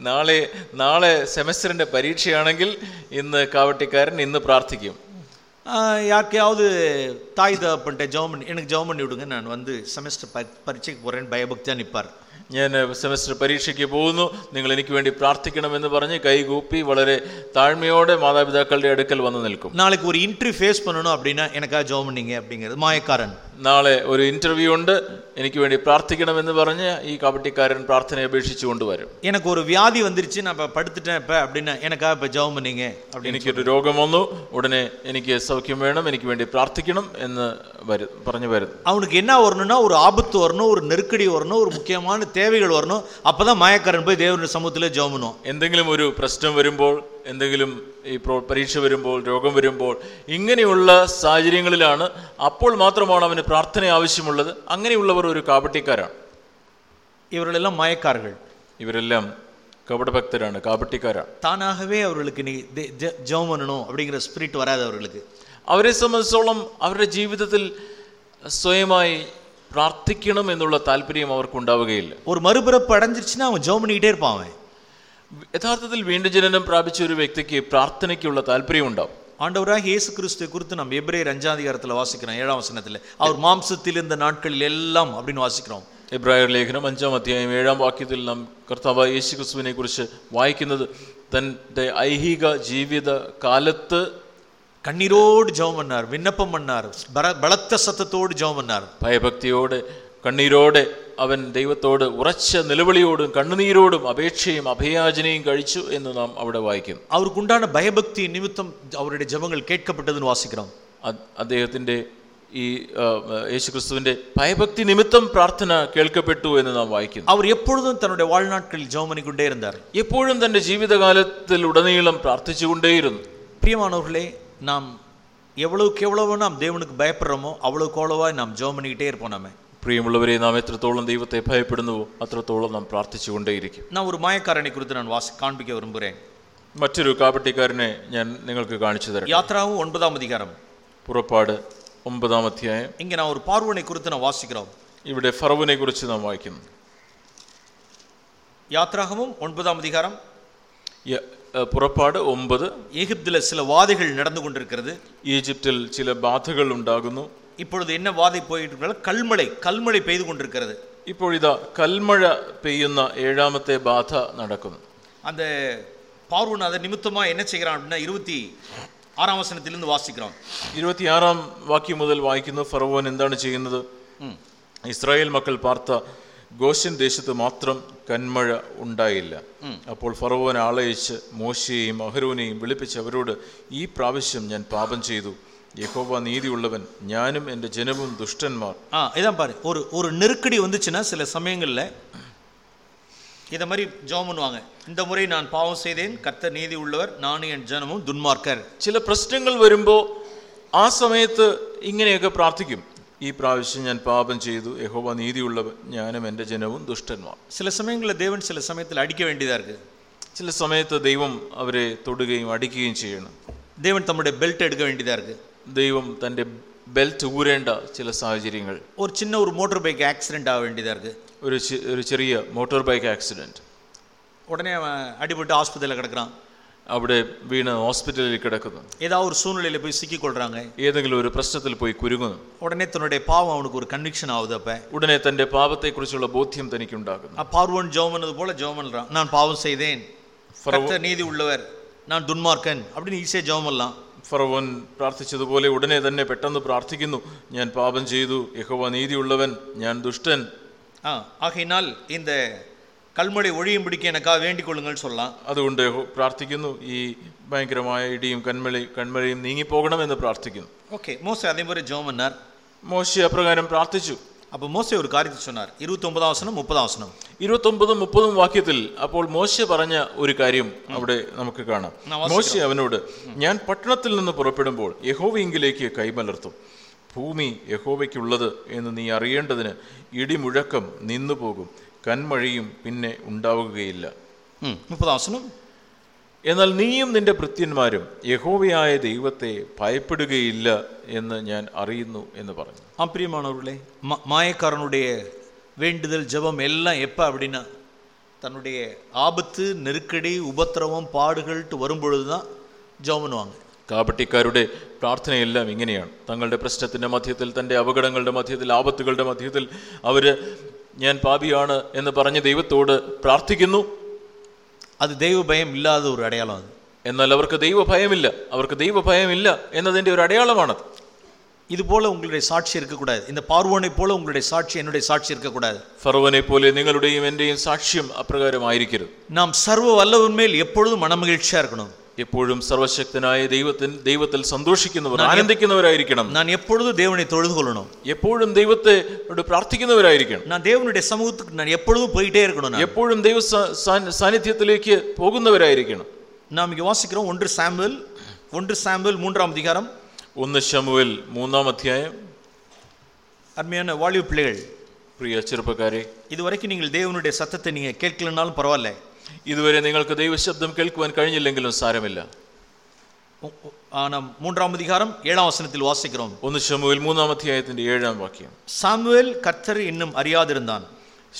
നാളെ നാളെ സെമസ്റ്ററിന്റെ പരീക്ഷയാണെങ്കിൽ ഇന്ന് കാവട്ടിക്കാരൻ ഇന്ന് പ്രാർത്ഥിക്കും ஆஹ் யாருக்கையாவது தாய் தகப்பன்ட்ட ஜெபம் பண்ணி எனக்கு ஜெபம் பண்ணி விடுங்க நான் வந்து செமஸ்டர் ப பரீட்சைக்கு போகிறேன்னு பயபக்தியாக நிற்பார் ഞാൻ സെമസ്റ്റർ പരീക്ഷയ്ക്ക് പോകുന്നു നിങ്ങൾ എനിക്ക് വേണ്ടി പ്രാർത്ഥിക്കണമെന്ന് പറഞ്ഞ് കൈകൂപ്പി വളരെ താഴ്മയോടെ മാതാപിതാക്കളുടെ അടുക്കൽ വന്ന് നിൽക്കും நாளைக்கு ஒரு இன்டர்வியூ ஃபேஸ் பண்ணணும் அப்படின்னா எனக்காக ஜெபம் பண்ணீங்க அப்படிங்கிறது மாயக்காரன் നാളെ ഒരു ഇന്റർവ്യൂ ഉണ്ട്. എനിക്ക് വേണ്ടി പ്രാർത്ഥിക്കണമെന്ന് പറഞ്ഞ് ഈ കബട്ടിക്കാരൻ പ്രാർത്ഥന അപേക്ഷിച്ചു കൊണ്ടുവരും. എനിക്ക് ഒരു വ്യാധി വന്നിരിച്ച് ഞാൻ എനിക്കൊരു രോഗം വന്നു. ഉടനെ എനിക്ക് സൗഖ്യം വേണം. എനിക്ക് വേണ്ടി പ്രാർത്ഥിക്കണം എന്ന് വരും പറഞ്ഞു വരും അവനുക്ക് എന്നാ വരണ ഒരു ആപത്ത് വരണം? ഒരു നെരുക്കടി വരണം? ഒരു മുഖ്യമായ തേവകൾ വരണോ? അപ്പതാ മയക്കാരൻ പോയി ദേവന്റെ സമൂഹത്തിലെ ജോമനോ എന്തെങ്കിലും ഒരു പ്രശ്നം വരുമ്പോൾ എന്തെങ്കിലും ഈ പ്രോ- പരീക്ഷ വരുമ്പോൾ രോഗം വരുമ്പോൾ ഇങ്ങനെയുള്ള സാഹചര്യങ്ങളിലാണ് അപ്പോൾ മാത്രമാണ് അവന് പ്രാർത്ഥന ആവശ്യമുള്ളത് അങ്ങനെയുള്ളവർ ഒരു കാപട്ടിക്കാരാണ് இவர்களெல்லாம் மாயக்காரர்கள் ഇവരെല്ലാം കപടഭക്തരാണ് കാപട്ടിക്കാരാണ് தானாகவே அவர்களுக்கு நீ தே- ஜெ- ஜெபம் பண்ணணும் அப்படிங்கிற ஸ்பிரிட் வராது அவர்களுக்கு അവരെ സംബന്ധിച്ചോളം അവരുടെ ജീവിതത്തിൽ സ്വയമായി പ്രാർത്ഥിക്കണം എന്നുള്ള താല്പര്യം അവർക്കുണ്ടാവുകയില്ല ஒரு மறுபிறப்பு அடைஞ்சிருச்சுன்னா அவன் ஜெபம் பண்ணிக்கிட்டே இருப்பான் அவன் യഥാർത്ഥത്തിൽ വീണ്ടും ജനനം പ്രാപിച്ച ഒരു വ്യക്തിക്ക് പ്രാർത്ഥനയ്ക്കുള്ള താല്പര്യം ഉണ്ടാവും ஆண்டவராக இயேசு கிறிஸ்துவை குறித்து நம்ம எபிரேயர் அஞ்சாம் அதிகாரத்தில் வாசிக்கிறோம் ஏழாம் வசனத்தில் அவர் மாம்சத்தில் இருந்த நாட்களில் எல்லாம் அப்படின்னு வாசிக்கிறோம் എബ്രായർ ലേഖനം അഞ്ചാം അധ്യായം ഏഴാം വാക്യത്തിൽ നാം കർത്താവ് യേശു ക്രിസ്തുവിനെ കുറിച്ച് വായിക്കുന്നത് തൻ്റെ ഐഹിക ജീവിത കാലത്ത് கண்ணீரோடு ஜெபம் பண்ணார் விண்ணப்பம் பண்ணார் பர- பலத்த சத்தத்தோடு ஜெபம் பண்ணார் ഭയഭക്തിയോടെ കണ്ണീരോടെ അവൻ ദൈവത്തോട് ഉറച്ച നിലവിളിയോടും കണ്ണുനീരോടും അപേക്ഷയും അഭയാചനയും കഴിച്ചു എന്ന് നാം അവിടെ വായിക്കുന്നു அவருக்கு உண்டான பயபக்தி நிமித்தம் அவருடைய ஜெபங்கள் கேட்கப்பட்டதுன்னு வாசிக்கிறோம் അ- അദ്ദേഹത്തിൻ്റെ ഈ ആ, യേശുക്രിസ്തുവിൻ്റെ ഭയഭക്തി നിമിത്തം പ്രാർത്ഥന കേൾക്കപ്പെട്ടു എന്ന് നാം വായിക്കുന്നു அவர் எப்பொழுதும் தன்னுடைய வாழ்நாட்களில் ஜெபம் பண்ணிக்கொண்டே இருந்தார் എപ്പോഴും തൻ്റെ ജീവിതകാലത്തിൽ ഉടനീളം പ്രാർത്ഥിച്ചുകൊണ്ടേയിരുന്നു பிரியமானவர்களே நாம் எவ்வளவுக்கு எவ்வளவு நாம் தேவனுக்கு பயப்படுறோமோ அவ்வளவுக்கு அவ்வளவா நாம் ஜெபம் பண்ணிக்கிட்டே இருப்போம் நம்ம പ്രിയമുള്ളവരെ നാം എത്രത്തോളം ദൈവത്തെ ഭയപ്പെടുന്നുവോ അത്രത്തോളം നാം പ്രാർത്ഥിച്ചുകൊണ്ടേയിരിക്കും. നാം ഒരു മയക്കാരനെക്കുറിച്ച് ഞാൻ വാസി കാണിക്കാൻ വിരുമ്പുറേ മറ്റൊരു കാപട്ടിക്കാരനെ ഞാൻ നിങ്ങൾക്ക് കാണിച്ചു തരാം യാത്രാവും ഒൻപതാം അധികാരം. പുറപ്പാട് ഒമ്പതാം അധ്യായം. ഇങ്ങനെ ഒരു പാർവനെ കുറിച്ച് നാം വാസിക്കാം ഇവിടെ ഫറവനെ കുറിച്ച് നാം വായിക്കുന്നു. യാത്രാഹവും ഒൻപതാം അധികാരം. പുറപ്പാട് ഒമ്പത്. ഈജിപ്തിലെ ചില വാദികൾ നടന്നുകൊണ്ടിരിക്കുന്നത് ഈജിപ്തിൽ ചില ബാധകൾ ഉണ്ടാകുന്നു. இப்பொழுது என்ன வாதை போயிட்டு இருக்கிறது கல்மழை கல்மழை பெய்து கொண்டிருக்கிறது ഇപ്പോൾ ഇതാ കൽമഴ പെയ്യുന്ന ഏഴാമത്തെ ബാധ നടക്കുന്നു அந்த பார்வன் அதை நிமித்தமா என்ன செய்கிறான் அப்படின்னா இருபத்தி ஆறாம் வசனத்திலிருந்து வாசிக்கிறோம் ഇരുപത്തിയാറാം വാക്യം മുതൽ വായിക്കുന്നു ഫറവോൻ എന്താണ് ചെയ്യുന്നത് ഇസ്രായേൽ മക്കൾ പാർത്ത ഗോഷ്യൻ ദേശത്ത് മാത്രം കന്മഴ ഉണ്ടായില്ല അപ്പോൾ ഫറവോൻ ആളയച്ച് മോശയെയും അഹരോനെയും വിളിപ്പിച്ച് അവരോട് ഈ പ്രാവശ്യം ഞാൻ പാപം ചെയ്തു യഹോവ നീതിയുള്ളവൻ ഞാനും എൻ്റെ ജനവും ദുഷ്ടന്മാർ ஆ இதான் பாரு ஒரு ஒரு நெருக்கடி வந்துச்சுன்னா சில சமயங்களில் இதை மாதிரி ஜெபம் பண்ணுவாங்க இந்த முறை நான் பாவம் செய்தேன் கர்த்தர் நீதி உள்ளவர் நானும் என் ஜனமும் துன்மார்க்கர் ചില പ്രശ്നങ്ങൾ വരുമ്പോൾ ആ സമയത്ത് ഇങ്ങനെയൊക്കെ പ്രാർത്ഥിക്കും ഈ പ്രാവശ്യം ഞാൻ പാപം ചെയ്തു യഹോവ നീതിയുള്ളവൻ ഞാനും എൻ്റെ ജനവും ദുഷ്ടന്മാർ சில சமயங்களில் தேவன் சில சமயத்தில் அடிக்க வேண்டியதாக இருக்குது ചില സമയത്ത് ദൈവം അവരെ തൊടുകയും അടിക്കുകയും ചെയ്യണം தேவன் தம்முடைய பெல்ட் எடுக்க வேண்டியதாக இருக்குது ദൈവം തൻ്റെ ബെൽറ്റ് ഊരേണ്ട ചില സാഹചര്യങ്ങൾ ஒரு சின்ன ஒரு மோட்டர் பைக் ஆக்சிடென்ட் ஆக வேண்டியதாக இருக்குது ഒരു ചെ- ഒരു ചെറിയ മോട്ടോർ ബൈക്ക് ആക്സിഡൻറ്റ് உடனே அவன் அடிபட்டு ஆஸ்பத்திரியில் கிடக்குறான் അവിടെ വീണ് ഹോസ്പിറ്റലിൽ കിടക്കുന്നു ஏதாவது ஒரு சூழ்நிலையில் போய் சிக்கிக்கொள்கிறாங்க ഏതെങ്കിലും ഒരു പ്രശ്നത്തിൽ പോയി കുരുങ്ങുന്നു உடனே தன்னுடைய பாவம் அவனுக்கு ஒரு கன்விக்ஷன் ஆகுது அப்போ ഉടനെ തൻ്റെ പാപത്തെക്കുറിച്ചുള്ള ബോധ്യം തനിക്കുണ്ടാകുന്നു பார்வோன் ஜெபம் பண்ணது போல ஜெபம் பண்ணுறான் நான் பாவம் செய்தேன் கர்த்தர் நீதி உள்ளவர் நான் துன்மார்க்கன் அப்படின்னு ஈஸியாக ஜெபம் பண்ணலாம் ഫറവൻ പ്രാർത്ഥിച്ചതുപോലെ ഉടനെ തന്നെ പെട്ടെന്ന് പ്രാർത്ഥിക്കുന്നു. ഞാൻ പാപം ചെയ്തു. യഹോവ നീതിയുള്ളവൻ ഞാൻ ദുഷ്ടൻ. ആ ആകയിനാൽ ഇന്ത് കൽമുടി ഒഴിയും പിടിക്കുക എനക്കാ വേണ്ടിക്കൊള്ളുങ്ങൾ സൊല്ലാം അതുകൊണ്ട് പ്രാർത്ഥിക്കുന്നു. ഈ ഭയങ്കരമായ ഇടിയും കൺമഴി കൺമഴയും നീങ്ങിപ്പോകണമെന്ന് പ്രാർത്ഥിക്കുന്നു. ഓക്കെ മോശ അതേപോലെ ജോമന്നാർ മോശി അപ്രകാരം പ്രാർത്ഥിച്ചു. அப்போ மோசே ஒரு காரியத்தை சொன்னார் இருபத்தி ஒன்பதாம் வசனம் முப்பதாம் வசனம் ഇരുപത്തൊമ്പതും മുപ്പതും വാക്യത്തിൽ അപ്പോൾ മോശ പറഞ്ഞ ഒരു കാര്യം അവിടെ നമുക്ക് കാണാം നാം വാസിക്കാം. മോശ അവനോട് ഞാൻ പട്ടണത്തിൽ നിന്ന് പുറപ്പെടുമ്പോൾ യഹോവയെങ്കിലേക്ക് കൈമലർത്തും ഭൂമി യഹോവയ്ക്കുള്ളത് എന്ന് നീ അറിയേണ്ടതിന് ഇടിമുഴക്കം നിന്നു പോകും കന്മഴയും പിന്നെ ഉണ്ടാവുകയില്ല ம் முப்பதாம் வசனம் എന്നാൽ നീയും നിന്റെ ഭൃത്യന്മാരും യഹോവയായ ദൈവത്തെ ഭയപ്പെടുകയില്ല എന്ന് ഞാൻ അറിയുന്നു എന്ന് പറഞ്ഞു ஆம் பிரியமானவர்களே மா- மாயக்காரனுடைய வேண்டுதல் ஜெபம் எல்லாம் எப்போ அப்படின்னா தன்னுடைய ஆபத்து நெருக்கடி உபத்திரவம் பாடுகள்ட்டு வரும்பொழுது தான் ஜெபம் பண்ணுவாங்க കാപട്ടിക്കാരുടെ പ്രാർത്ഥനയെല്ലാം ഇങ്ങനെയാണ് തങ്ങളുടെ പ്രശ്നത്തിൻ്റെ മധ്യത്തിൽ തൻ്റെ അപകടങ്ങളുടെ മധ്യത്തിൽ ആപത്തുകളുടെ മധ്യത്തിൽ അവർ ഞാൻ പാപിയാണ് എന്ന് പറഞ്ഞ് ദൈവത്തോട് പ്രാർത്ഥിക്കുന്നു அது தெய்வ பயம் இல்லாத ஒரு அடையாளம் அது എന്നാൽ അവർക്ക് ദൈവഭയമില്ല അവർക്ക് ദൈവഭയമില്ല എന്നതിൻ്റെ ഒരു അടയാളമാണത് இது போல உங்களுடைய சாட்சி இருக்கக்கூடாது இந்த பார்வோனை போல உங்களுடைய சாட்சி என்னுடைய சாட்சி இருக்கக்கூடாது ഫറവനെ പോലെ നിങ്ങളുടെയും എൻ്റെയും സാക്ഷ്യം അപ്രകാരമായിരിക്കരുത് நாம் சர்வ வல்லவன் மேல் எப்பொழுதும் மனமகிழ்ச்சியா இருக்கணும் എപ്പോഴും സർവശക്തനായ ദൈവത്തിൽ ദൈവത്തിൽ സന്തോഷിക്കുന്നവർ ആനന്ദിക്കുന്നവരായിരിക്കണം நான் எப்பொழுதும் தேவனை தொழுது கொள்ளணும் എപ്പോഴും ദൈവത്തെ ോട് പ്രാർത്ഥിക്കുന്നവരായിരിക്കണം நான் தேவனுடைய சமூகத்துக்கு நான் எப்பொழுதும் போயிட்டே இருக்கணும் நான். എപ്പോഴും ദൈവ സ- സാ- സാന്നിധ്യത്തിലേക്ക് പോകുന്നവരായിരിക്കണം நாம் இங்கே வாசிக்கிறோம் ஒன்று சாம்பல் ஒன்று சாம்பல் மூன்றாம் அதிகாரம் ഒന്ന് ശമുവേൽ മൂന്നാം അധ്യായം அருமையான வாலிப பிள்ளைகள் പ്രിയ ചെറുപ്പക്കാരെ இது வரைக்கும் நீங்கள் தேவனுடைய சத்தத்தை நீங்க கேட்கலனாலும் பரவாயில்ல ഇതുവരെ നിങ്ങൾക്ക് ദൈവശബ്ദം കേൾക്കുവാൻ കഴിഞ്ഞില്ലെങ്കിലും സാരമില്ല உ- உ- ஆ, நாம் மூன்றாம் அதிகாரம் ஏழாம் வசனத்தில் வாசிக்கிறோம் ഒന്ന് ശമുവേൽ മൂന്നാം അധ്യായത്തിന്റെ ഏഴാം വാക്യം சாமுவேல் கர்த்தர் இன்னும் அறியாதிருந்தான்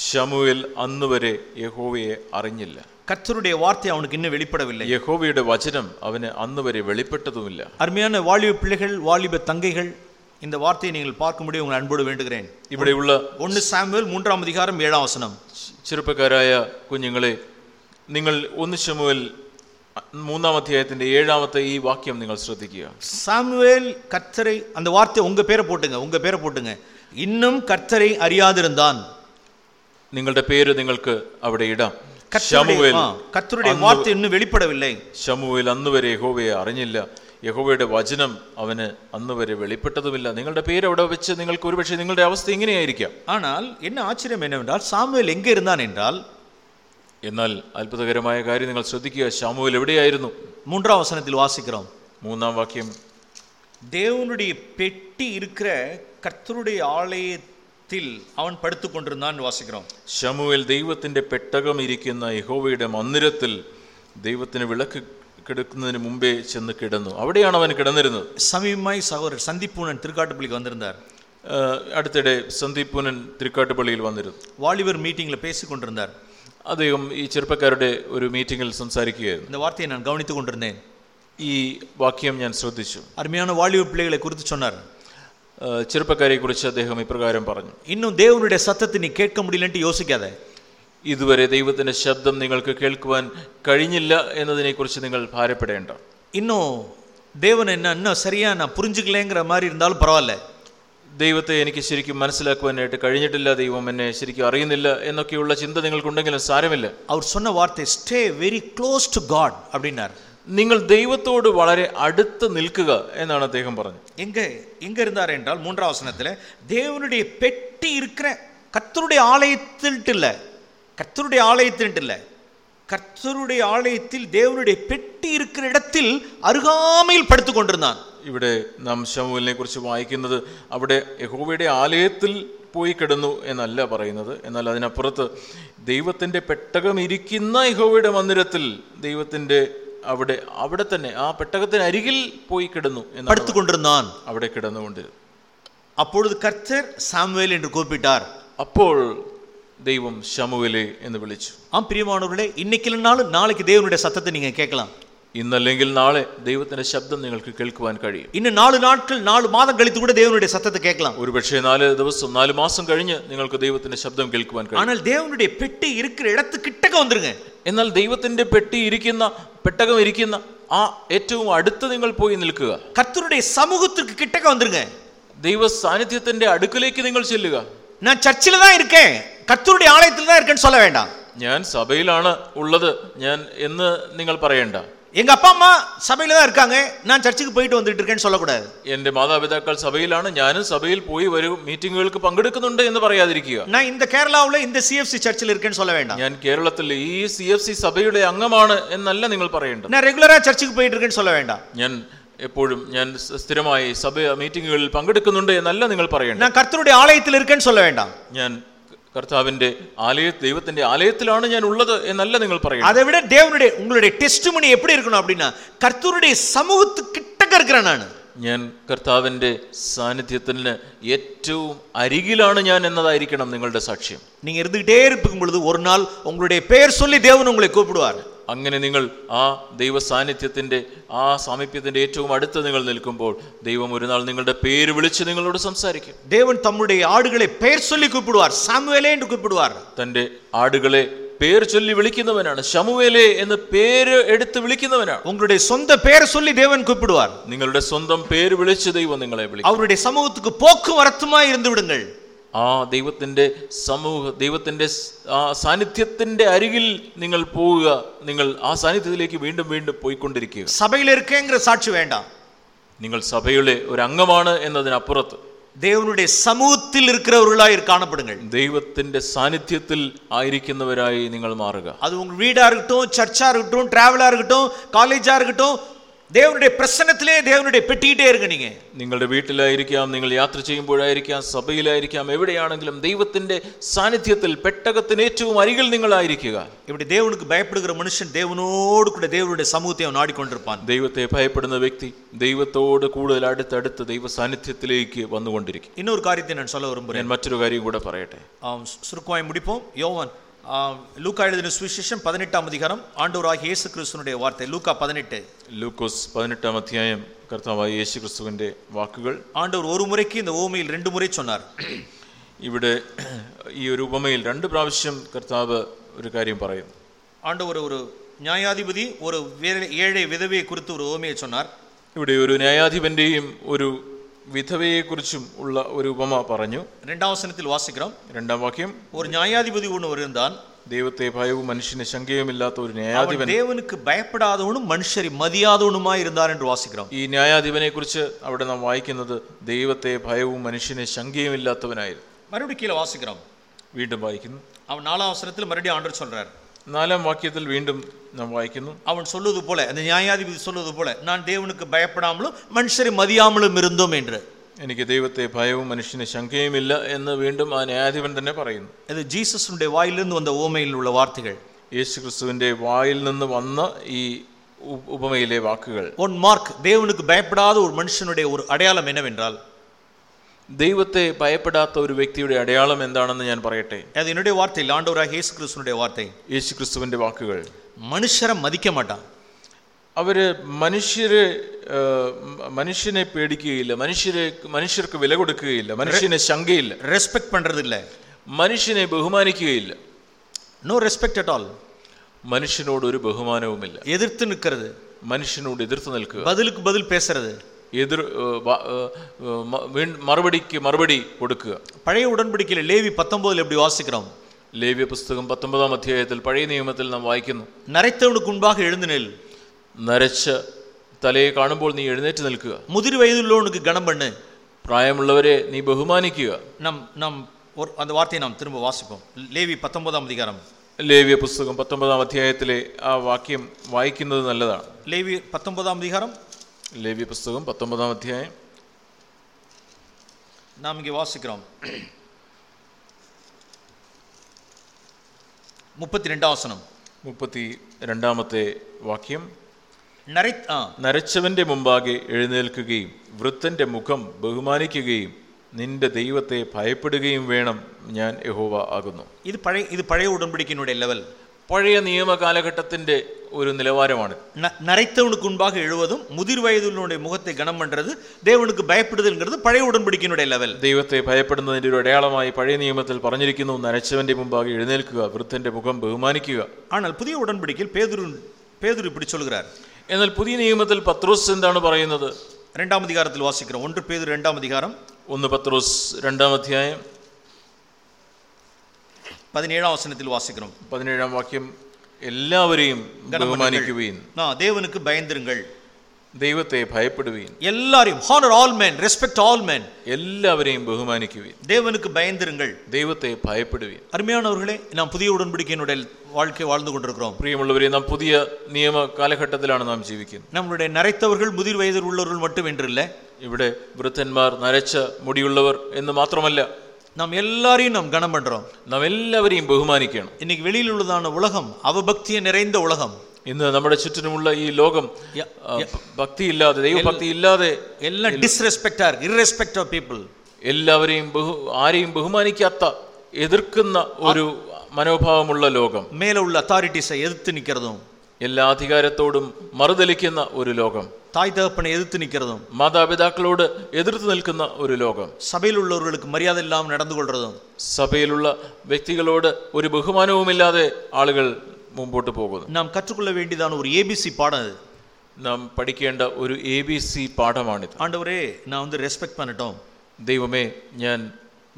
ശമുവേൽ അന്ന് വരെ യഹോവയെ അറിഞ്ഞില്ല கர்த்தருடைய வார்த்தை அவனுக்கு இன்னும் வெளிப்படவில்லை യഹോവയുടെ വചനം അവന് അന്ന് വരെ വെളിപ്പെട്ടതുമില്ല அருமையான வாலிப பிள்ளைகள் வாலிப தங்கைகள் இந்த வார்த்தையை நீங்கள் பார்க்கும்படி உங்கள் அன்போடு வேண்டுகிறேன் ഇവിടെയുള്ള ஒன்று சாமுவேல் மூன்றாம் அதிகாரம் ஏழாம் வசனம் ചെറുപ്പക്കാരായ കുഞ്ഞുങ്ങളെ നിങ്ങൾ ഒന്ന് ശമുവേൽ മൂന്നാം അധ്യായത്തിന്റെ ഏഴാമത്തെ ഈ വാക്യം നിങ്ങൾ ശ്രദ്ധിക്കുക சாமுவேல் கர்த்தரை அந்த வார்த்தை உங்க பேரை போட்டுங்க உங்க பேரை போட்டுங்க இன்னும் கர்த்தரை அறியாதிருந்தான் നിങ്ങളുടെ പേര് നിങ്ങൾക്ക് അവിടെ ഇടാം கர்த்தருடைய ശമുവേൽ ஆ, கர்த்தருடைய வார்த்தை இன்னும் வெளிப்படவில்லை ശമുവേൽ അന്ന് വരെ യഹോവയെ അറിഞ്ഞില്ല യഹോവയുടെ വചനം അവന് അന്ന് വരെ വെളിപ്പെട്ടതുമില്ല നിങ്ങളുടെ പേര് അവിടെ വെച്ച് നിങ്ങൾക്ക് ഒരുപക്ഷെ നിങ്ങളുടെ അവസ്ഥ ഇങ്ങനെയായിരിക്കാം ஆனால் என்ன ஆச்சரியம் என்னவென்றால் சாமுவேல் எங்கே இருந்தான் என்றால் എന്നാൽ അത്ഭുതകരമായ കാര്യം നിങ്ങൾ ശ്രദ്ധിക്കുക ശമുവേൽ എവിടെയായിരുന്നു மூன்றாம் வசனத்தில் வாசிக்கிறோம் മൂന്നാം വാക്യം தேவனுடைய பெட்டி இருக்கிற கர்த்தருடைய ஆலய தில் அவன் படுத்துக் கொண்டிருந்தான் என்று வாசிக்கிறோம் ശമുവേൽ ദൈവത്തിന്റെ പെട്ടകം ഇരിക്കുന്ന യഹോവയുടെ മന്ദിരത്തിൽ ദൈവത്തിന് വിളക്ക് കിടക്കുന്നതിന് മുമ്പേ ചെന്ന് കിടന്നു അവിടെയാണ് അവൻ കിടന്നിരുന്നത് சமீபமாய் சகோதரர் சந்திப்பூனன் திருக்காட்டுப்பள்ளிக்கு வந்திருந்தார் ആ, അടുത്തിടെ സന്ദീപ് പുനൻ തിരുക്കാട്ടുപള്ളിയിൽ വന്നിരുന്നു வாலிபர் மீட்டிங்கில் பேசிக் கொண்டிருந்தார் അദ്ദേഹം ഈ ചെറുപ്പക്കാരുടെ ഒരു മീറ്റിംഗിൽ സംസാരിക്കുകയായിരുന്നു இந்த வார்த்தையை நான் கவனித்துக் கொண்டிருந்தேன் ഈ വാക്യം ഞാൻ ശ്രദ്ധിച്ചു அருமையான வாலிப பிள்ளைகளை குறித்து சொன்னார் ആ, ചെറുപ്പക്കാരെ കുറിച്ച് അദ്ദേഹം ഇപ്രകാരം പറഞ്ഞു இன்னும் தேவனுடைய சத்தத்தை நீ கேட்க முடியலன்ட்டு யோசிக்காத ഇതുവരെ ദൈവത്തിന്റെ ശബ്ദം നിങ്ങൾക്ക് കേൾക്കുവാൻ കഴിഞ്ഞില്ല എന്നതിനെക്കുറിച്ച് നിങ്ങൾ ഭാരപ്പെടേണ്ട இன்னும் தேவன் என்ன இன்னும் சரியா நான் புரிஞ்சுக்கலைங்கிற மாதிரி இருந்தாலும் பரவாயில்ல ദൈവത്തെ എനിക്ക് ശരിക്കും മനസ്സിലാക്കുവാനായിട്ട് കഴിഞ്ഞിട്ടില്ല ദൈവം എന്നെ ശരിക്കും അറിയുന്നില്ല എന്നൊക്കെയുള്ള ചിന്ത നിങ്ങൾക്കുണ്ടെങ്കിലും സാരമില്ല அவர் சொன்ன வார்த்தை stay very close to God அப்படின்னார் നിങ്ങൾ ദൈവത്തോട് വളരെ അടുത്ത് നിൽക്കുക എന്നാണ് അദ്ദേഹം പറഞ്ഞത് எங்க எங்க இருந்தார் என்றால் மூன்றாம் வசனத்துல தேவனுடைய பெட்டி இருக்கிற கர்த்தருடைய ஆலயத்தில்ட்டு இல்ல கர்த்தருடைய ஆலயத்தில்ட்டு இல்ல கர்த்தருடைய ஆலயத்தில் தேவனுடைய பெட்டி இருக்கிற இடத்தில் அருகாமையில் படுத்துக் கொண்டிருந்தான் ഇവിടെ നാം ശമുവിനെ കുറിച്ച് വായിക്കുന്നത് അവിടെ യഹോവയുടെ ആലയത്തിൽ പോയി കിടന്നു എന്നല്ല പറയുന്നത് എന്നാൽ അതിനപ്പുറത്ത് ദൈവത്തിന്റെ പെട്ടകം ഇരിക്കുന്ന യഹോവയുടെ മന്ദിരത്തിൽ ദൈവത്തിന്റെ അവിടെ അവിടെ തന്നെ ആ പെട്ടകത്തിന് അരികിൽ പോയി കിടന്നു എന്നാണ് படுத்துக் கொண்டிருந்தான் അവിടെ കിടന്നുകൊണ്ടിരുന്നു அப்பொழுது கர்த்தர் சாமுவேல் என்று கூப்பிட்டார் അപ്പോൾ ദൈവം ശമുവിലെ എന്ന് വിളിച്ചു. ആ പ്രിയമാണവരുടെ ഇന്നയ്ക്കില്ലെന്നാളും നാളേക്ക് ദൈവനുടെ സത്യത്തെ നിങ്ങൾ കേൾക്കലാം ഇന്നല്ലെങ്കിൽ നാളെ ദൈവത്തിന്റെ ശബ്ദം നിങ്ങൾക്ക് കേൾക്കുവാൻ കഴിയും. ഇന്ന് നാല് നാട്ടിൽ നാല് മാസം കളിത്തു ദൈവനുടെ സത്യത്തെ കേൾക്കാം ഒരു പക്ഷേ നാല് ദിവസം നാല് മാസം കഴിഞ്ഞ് നിങ്ങൾക്ക് ദൈവത്തിന്റെ ശബ്ദം കേൾക്കുവാൻ കഴിയും. ആണാൽ ദൈവനുടെ പെട്ടി ഇരിക്കുന്ന ഇടത്ത് കിട്ടക വന്നിരുങ്ങ എന്നാൽ ദൈവത്തിന്റെ പെട്ടി ഇരിക്കുന്ന പെട്ടകം ഇരിക്കുന്ന ആ ഏറ്റവും അടുത്ത് നിങ്ങൾ പോയി നിൽക്കുക. കർത്തരുടെ സമൂഹത്തിൽ കിട്ടക വന്നിരുങ്ങ ദൈവ സാന്നിധ്യത്തിന്റെ അടുക്കിലേക്ക് നിങ്ങൾ ചെല്ലുക. நான் சர்ச்சில் தான் இருக்கேன் கர்த்தருடைய ஆலயத்தில் தான் இருக்கேன்னு சொல்ல வேண்டாம் ഞാൻ സഭയിലാണ് ഉള്ളത് ഞാൻ എന്ന് നിങ്ങൾ പറയണ്ട எங்க அப்பா அம்மா சபையில தான் இருக்காங்க நான் சர்ச்சுக்கு போயிட்டு வந்துட்டு இருக்கேன்னு சொல்லக்கூடாது എന്റെ മാതാപിതാക്കൾ സഭയിലാണ് ഞാനും സഭയിൽ പോയി വരും മീറ്റിങ്ങുകൾക്ക് പങ്കെടുക്കുന്നുണ്ട് എന്ന് പറയാതിരിക്കുക நான் இந்த கேரளாவுல இந்த சிஎஃப்சி சர்ச்சில் இருக்கேன்னு சொல்ல வேண்டாம் ഞാൻ കേരളത്തിൽ ഈ സി എഫ് സി സഭയുടെ അംഗമാണ് എന്നല്ല നിങ്ങൾ പറയേണ്ടത് நான் ரெகுலரா சர்ச்சுக்கு போயிட்டு இருக்கேன்னு சொல்ல வேண்டாம் ഞാൻ എപ്പോഴും ഞാൻ സ് സ്ഥിരമായി സഭ മീറ്റിങ്ങുകളിൽ പങ്കെടുക്കുന്നുണ്ട് എന്നല്ല നിങ്ങൾ പറയേണ്ടത് நான் கர்த்தருடைய ஆலயத்தில் இருக்கேன்னு சொல்ல வேண்டாம் ഞാൻ കർത്താവിന്റെ ആലയ ദൈവത്തിന്റെ ആലയത്തിലാണ് ഞാൻ ഉള്ളത് എന്നല്ല നിങ്ങൾ പറയേണ്ടത് அதை விட தேவனுடைய உங்களுடைய டெஸ்ட் எப்படி இருக்கணும் அப்படின்னா கர்த்தருடைய சமூகத்துக்கு கிட்டக்க இருக்கிறேன் நான் ഞാൻ കർത്താവിന്റെ സാന്നിധ്യത്തിന് ഏറ്റവും അരികിലാണ് ഞാൻ എന്നതായിരിക്കണം നിങ്ങളുടെ സാക്ഷ്യം நீங்க இருந்துகிட்டே இருக்கும் பொழுது ஒரு நாள் உங்களுடைய பெயர் சொல்லி தேவன் உங்களை கூப்பிடுவார் അങ്ങനെ നിങ്ങൾ ആ ദൈവ സാന്നിധ്യത്തിന്റെ ആ സാമീപ്യത്തിന്റെ ഏറ്റവും അടുത്ത് നിങ്ങൾ നിൽക്കുമ്പോൾ ദൈവം ഒരു നാൾ നിങ്ങളുടെ പേര് വിളിച്ച് നിങ്ങളോട് സംസാരിക്കും. ദേവൻ തമ്മുടെ ആടുകളെ പേർ ചൊല്ലി കൂപ്പിടുവാർ. സാമുവേലെ എന്ന് കൂപ്പിടുവാർ. തന്റെ ആടുകളെ പേര് ചൊല്ലി വിളിക്കുന്നവനാണ്. ശമുവേലെ എന്ന് പേര് എടുത്ത് വിളിക്കുന്നവനാണ്. ഉങ്ങളുടെ സ്വന്തം പേര് ചൊല്ലി ദേവൻ കൂപ്പിടുവാർ. നിങ്ങളുടെ സ്വന്തം പേര് വിളിച്ച് ദൈവം നിങ്ങളെ വിളിക്കും. അവരുടെ സമൂഹത്തിക്ക് പോക്ക് വരത്തുമായി ഇരുന്നു വിടുങ്ങൾ. ആ ദൈവത്തിന്റെ സമൂഹ ദൈവത്തിന്റെ സ്- ആ സാന്നിധ്യത്തിന്റെ അരികിൽ നിങ്ങൾ പോവുക നിങ്ങൾ ആ സാന്നിധ്യത്തിലേക്ക് വീണ്ടും വീണ്ടും പോയിക്കൊണ്ടിരിക്കുക சபையில இருக்கேங்கிற சாட்சி வேண்டாம் നിങ്ങൾ സഭയുടെ ഒരു അംഗമാണ് എന്നതിനപ്പുറത്ത് தேவனுடைய சமூகத்தில் இருக்கிறவர்களாய் காணப்படுங்கள் ദൈവത്തിന്റെ സാന്നിധ്യത്തിൽ ആയിരിക്കുന്നവരായി നിങ്ങൾ മാറുക அது உங்க வீடா இருக்கட்டும் சர்ச்சா இருக்கட்டும் டிராவலா இருக்கட்டும் காலேஜா இருக்கட்டும் தேவனுடைய பிரசன்னத்திலே தேவனுடைய பெட்டிக்கிட்டே இருங்க நீங்க നിങ്ങളുടെ വീട്ടിലായിരിക്കാം നിങ്ങൾ യാത്ര ചെയ്യുമ്പോഴായിരിക്കാം സഭയിലായിരിക്കാം എവിടെയാണെങ്കിലും ദൈവത്തിന്റെ സാന്നിധ്യത്തിൽ പെട്ടകത്തിന് ഏറ്റവും അരികിൽ നിങ്ങളായിരിക്കുക இப்படி தேவனுக்கு பயப்படுகிற மனுஷன் தேவனோடு கூட தேவனுடைய சமூகத்தை அவன் நாடிக்கொண்டிருப்பான் ദൈവത്തെ ഭയപ്പെടുന്ന വ്യക്തി ദൈവത്തോട് കൂടുതൽ അടുത്തടുത്ത് ദൈവ സാന്നിധ്യത്തിലേക്ക് വന്നുകൊണ്ടിരിക്കും இன்னொரு காரியத்தை நான் சொல்ல விரும்புகிறேன் ഞാൻ മറ്റൊരു കാര്യം കൂടെ പറയട്ടെ ஆம், சு- சுருக்கமாய் முடிப்போம் யோவான் ஆம், லூக்கா எழுதின சுவிசேஷம் பதினெட்டாம் அதிகாரம் ஆண்டவராகிய இயேசு கிறிஸ்துனுடைய வார்த்தை லூக்கா பதினெட்டு ലൂക്കോസ് പതിനെട്ടാം അധ്യായം കർത്താവായ യേശു ക്രിസ്തുവിന്റെ വാക്കുകൾ ஆண்டவர் ஒரு முறைக்கு இந்த ஓமையில் ரெண்டு முறை சொன்னார் ഇവിടെ ഈ ഒരു ഉപമയിൽ രണ്ട് പ്രാവശ്യം കർത്താവ് ഒരു കാര്യം പറയുന്നു ஆண்டவர் ஒரு நியாயாதிபதி ஒரு வே- ஏழை விதவையை குறித்து ஒரு ஓமையை சொன்னார் ഇവിടെ ഒരു ന്യായാധിപന്റെയും ഒരു വിധവയെക്കുറിച്ചും ഉള്ള ഒരു ഉപമ പറഞ്ഞു ரெண்டாம் வசனத்தில் வாசிக்கிறோம் രണ്ടാം വാക്യം ஒரு நியாயாதிபதி ஒன்று இருந்தான் ദൈവത്തെ ഭയവും മനുഷ്യന് ശങ്കയുമില്ലാത്ത ഒരു அவன் ന്യായാധിപൻ தேவனுக்கு பயப்படாதவனும் மனுஷரை மதியாதவனுமாய் இருந்தார் என்று வாசிக்கிறோம் ഈ ന്യായാധിപനെ കുറിച്ച് അവിടെ നാം വായിക്കുന്നത് ദൈവത്തെ ഭയവും മനുഷ്യന് ശങ്കയുമില്ലാത്തവനായിരുന്നു மறுபடியும் கீழே வாசிக்கிறோம் വീണ്ടും വായിക്കുന്നു அவன் நாலாம் வசனத்தில் மறுபடியும் ஆண்டவர் சொல்றார் നാലാം വാക്യത്തിൽ വീണ്ടും നാം വായിക്കുന്നു அவன் சொல்லுவது போல அந்த நியாயாதிபதி சொல்லுவது போல நான் தேவனுக்கு பயப்படாமலும் மனுஷரை மதியாமலும் இருந்தோம் என்று എനിക്ക് ദൈവത്തെ ഭയവും മനുഷ്യന് ശങ്കയുമില്ല എന്ന് വീണ്ടും ആ ന്യായാധിപൻ തന്നെ പറയുന്നു இது ஜீசஸுடைய வாயிலிருந்து வந்த ஓமையில் உள்ள வார்த்தைகள் യേശു ക്രിസ്തുവിൻ്റെ വായിൽ നിന്ന് വന്ന ഈ ഉ- ഉപമയിലെ വാക്കുകൾ ஒன் மார்க் தேவனுக்கு பயப்படாத ஒரு மனுஷனுடைய ஒரு அடையாளம் என்னவென்றால் ദൈവത്തെ ഭയപ്പെടാത്ത ഒരു വ്യക്തിയുടെ അടയാളം എന്താണെന്ന് ഞാൻ പറയട്ടെ? അത് എന്നുടേ വാർത്തയിൽ ആണ്ടവരായ യേശു ക്രിസ്തുവിന്റെ വാർത്തയിൽ യേശു വാക്കുകൾ. മനുഷ്യരെ മതിക്കമാട്ട അവർ മനുഷ്യരെ മനുഷ്യനെ പേടിക്കുകയില്ല മനുഷ്യരെ മനുഷ്യർക്ക് വില കൊടുക്കുകയില്ല മനുഷ്യനെ ശങ്കയില്ല. റെസ്പെക്ട് പണ്ടതില്ല. മനുഷ്യനെ ബഹുമാനിക്കുകയില്ല. നോ റെസ്പെക്ട് അറ്റ് ഓൾ മനുഷ്യനോട് ഒരു ബഹുമാനവുമില്ല. എതിർത്ത് നിൽക്കരുത്. മനുഷ്യനോട് എതിർത്ത് നിൽക്കുക. ബദലുക്ക് ബദൽ പേശരുത് എതിർ ഏ, വ- ഏ, ഏ, മ- വീൺ- മറുപടിക്ക് മറുപടി കൊടുക്കുക பழைய உடன்படிக்கையில் லேவி பத்தொன்பதுல எப்படி வாசிக்கிறோம் ലേവ്യ പുസ്തകം പത്തൊമ്പതാം അധ്യായത്തിൽ പഴയ നിയമത്തിൽ നാം വായിക്കുന്നു நரைத்தவனுக்கு முன்பாக எழுந்து நெல் നരച്ച തലയെ കാണുമ്പോൾ നീ എഴുന്നേറ്റ് നിൽക്കുക முதிர் வயதுள்ளவனுக்கு கனம் பண்ணு പ്രായമുള്ളവരെ നീ ബഹുമാനിക്കുക நம் நம் ஒரு அந்த வார்த்தையை நாம் திரும்ப வாசிப்போம் லேவி பத்தொன்பதாம் அதிகாரம் ലേവ്യ പുസ്തകം പത്തൊമ്പതാം അധ്യായത്തിലെ ആ വാക്യം വായിക്കുന്നത് നല്ലതാണ് லேவி பத்தொன்பதாம் அதிகாரம் ലേവ്യ പുസ്തകം പത്തൊമ്പതാം അധ്യായം நாம் இங்கே வாசிக்கிறோம் முப்பத்தி ரெண்டாம் வசனம் മുപ്പത്തി രണ്ടാമത്തെ വാക്യം நரை ஆ നരച്ചവന്റെ മുമ്പാകെ എഴുന്നേൽക്കുകയും വൃത്തന്റെ മുഖം ബഹുമാനിക്കുകയും നിന്റെ ദൈവത്തെ ഭയപ്പെടുകയും വേണം ഞാൻ യഹോവ ആകുന്നു இது பழைய இது பழைய உடன்படிக்கையினுடைய லெவல் പഴയ നിയമ കാലഘട്ടത്തിന്റെ ഒരു നിലവാരമാണ് ந- நரைத்தவனுக்கு முன்பாக எழுவதும் முதிர் வயதுள்ளவனுடைய முகத்தை கனம் பண்றது தேவனுக்கு பயப்படுதல்ங்கிறது பழைய உடன்படிக்கையினுடைய லெவல் ദൈവത്തെ ഭയപ്പെടുന്നതിന്റെ ഒരു അടയാളമായി പഴയ നിയമത്തിൽ പറഞ്ഞിരിക്കുന്നു നരച്ചവന്റെ മുമ്പാകെ എഴുന്നേൽക്കുക വൃത്തന്റെ മുഖം ബഹുമാനിക്കുക ஆனால் புதிய உடன்படிக்கையில் பேதுரு பேதுரு இப்படி சொல்கிறார் എന്നാൽ പുതിയ നിയമത്തിൽ പത്രോസ് എന്താണ് പറയുന്നത് இரண்டாம் அதிகாரத்தில் வாசிக்கிறோம் ஒன்று பேதுரு இரண்டாம் அதிகாரம் ഒന്ന് പത്രോസ് രണ്ടാം അധ്യായം பதினேழாம் வசனத்தில் வாசிக்கிறோம் പതിനേഴാം വാക്യം എല്ലാവരെയും ബഹുമാനിക്കുവീൻ நான் தேவனுக்கு பயந்திருங்கள் ദൈവത്തെ ഭയപ്പെടുവീൻ எல்லாரையும் honour all men respect all men എല്ലാവരെയും ബഹുമാനിക്കുവീൻ தேவனுக்கு பயந்திருங்கள் ദൈവത്തെ ഭയപ്പെടുവീൻ அருமையானவர்களே நாம் புதிய உடன்படிக்கையினுடைய வாழ்க்கை வாழ்ந்து கொண்டிருக்கிறோம் പ്രിയമുള്ളവരെ നാം പുതിയ നിയമ കാലഘട്ടത്തിലാണ് നാം ജീവിക്കുന്നത് நம்மளுடைய நரைத்தவர்கள் முதிர் வயதில் உள்ளவர்கள் மட்டும் என்று இல்லை ഇവിടെ വൃദ്ധന്മാർ നരച്ച മുടിയുള്ളവർ എന്ന് മാത്രമല്ല நாம் எல்லாரையும் நாம் கனம் பண்றோம் നാം എല്ലാവരെയും ബഹുമാനിക്കണം இன்னைக்கு வெளியில் உள்ளதான உலகம் அவபக்தியை நிறைந்த உலகம் ഇന്ന് നമ്മുടെ ചുറ്റിനുമുള്ള ഈ ലോകം യ- ആ, ഭക്തിയില്ലാതെ ദൈവഭക്തി ഇല്ലാതെ எல்லாம் டிஸ்ரெஸ்பெக்டா இருக்கு irrespect of people എല്ലാവരെയും ബഹു ആരെയും ബഹുമാനിക്കാത്ത എതിർക്കുന്ന ഒരു മനോഭാവമുള്ള ലോകം மேல உள்ள அத்தாரிட்டிஸை எதிர்த்து நிக்கிறதும் എല്ലാ അധികാരത്തോടും മറുതലിക്കുന്ന ഒരു ലോകം தாய் தகப்பனை எதிர்த்து நிக்கிறதும் മാതാപിതാക്കളോട് എതിർത്ത് നിൽക്കുന്ന ഒരു ലോകം சபையில் உள்ளவர்களுக்கு மரியாதை இல்லாமல் நடந்து கொள்றதும் സഭയിലുള്ള വ്യക്തികളോട് ഒരു ബഹുമാനവുമില്ലാതെ ആളുകൾ മുമ്പോട്ട് പോകുന്നു நாம் கற்றுக்கொள்ள வேண்டியதான ஒரு ஏபிசி பாடம் அது നാം പഠിക്കേണ്ട ഒരു എ ബി സി പാഠമാണിത് ஆண்டவரே நான் வந்து ரெஸ்பெக்ட் பண்ணட்டும் ദൈവമേ ഞാൻ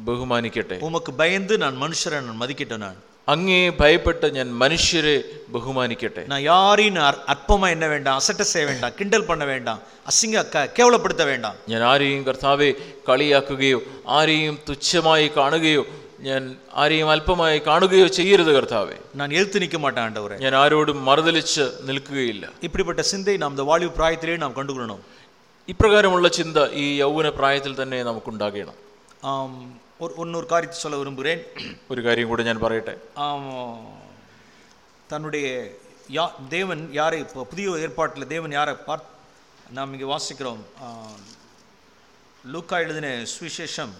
ബഹുമാനിക്കട്ടെ உமக்கு பயந்து நான் மனுஷரை நான் மதிக்கட்டும் நான் അങ്ങേ ഭയപ്പെട്ട് ഞാൻ മനുഷ്യരെ ബഹുമാനിക്കട്ടെ நான் யாரையும் நான் அற்ப- அற்பமா என்ன வேண்டாம் அசட்டை செய்ய வேண்டாம் கிண்டல் பண்ண வேண்டாம் அசிங்க க- கேவலப்படுத்த வேண்டாம் ഞാൻ ആരെയും കർത്താവെ കളിയാക്കുകയോ ആരെയും തുച്ഛമായി കാണുകയോ ഞാൻ ആരെയും അല്പമായി കാണുകയോ ചെയ്യരുത് കർത്താവെ நான் எதிர்த்து நிற்க மாட்டேன் ஆண்டவரே ഞാൻ ആരോടും മറുതലിച്ച് നിൽക്കുകയില്ല இப்படிப்பட்ட சிந்தை நாம் இந்த வாலிப பிராயத்திலே நாம் கண்டுகொள்ளணும் ഇപ്രകാരമുള്ള ചിന്ത ഈ യൗവന പ്രായത്തിൽ തന്നെ നമുക്കുണ്ടാകണം ஆம், ஒரு ஒன்னொரு காரியத்தை சொல்ல விரும்புகிறேன். ஒரு காரியம் கூட ஞான் பரையிட்ட தன்னுடைய யா தேவன் யாரை இப்போ புதிய ஏற்பாட்டில் தேவன் யாரை பார் நாம் இங்கே வாசிக்கிறோம். லூக்கா எழுதின சுவிசேஷம்.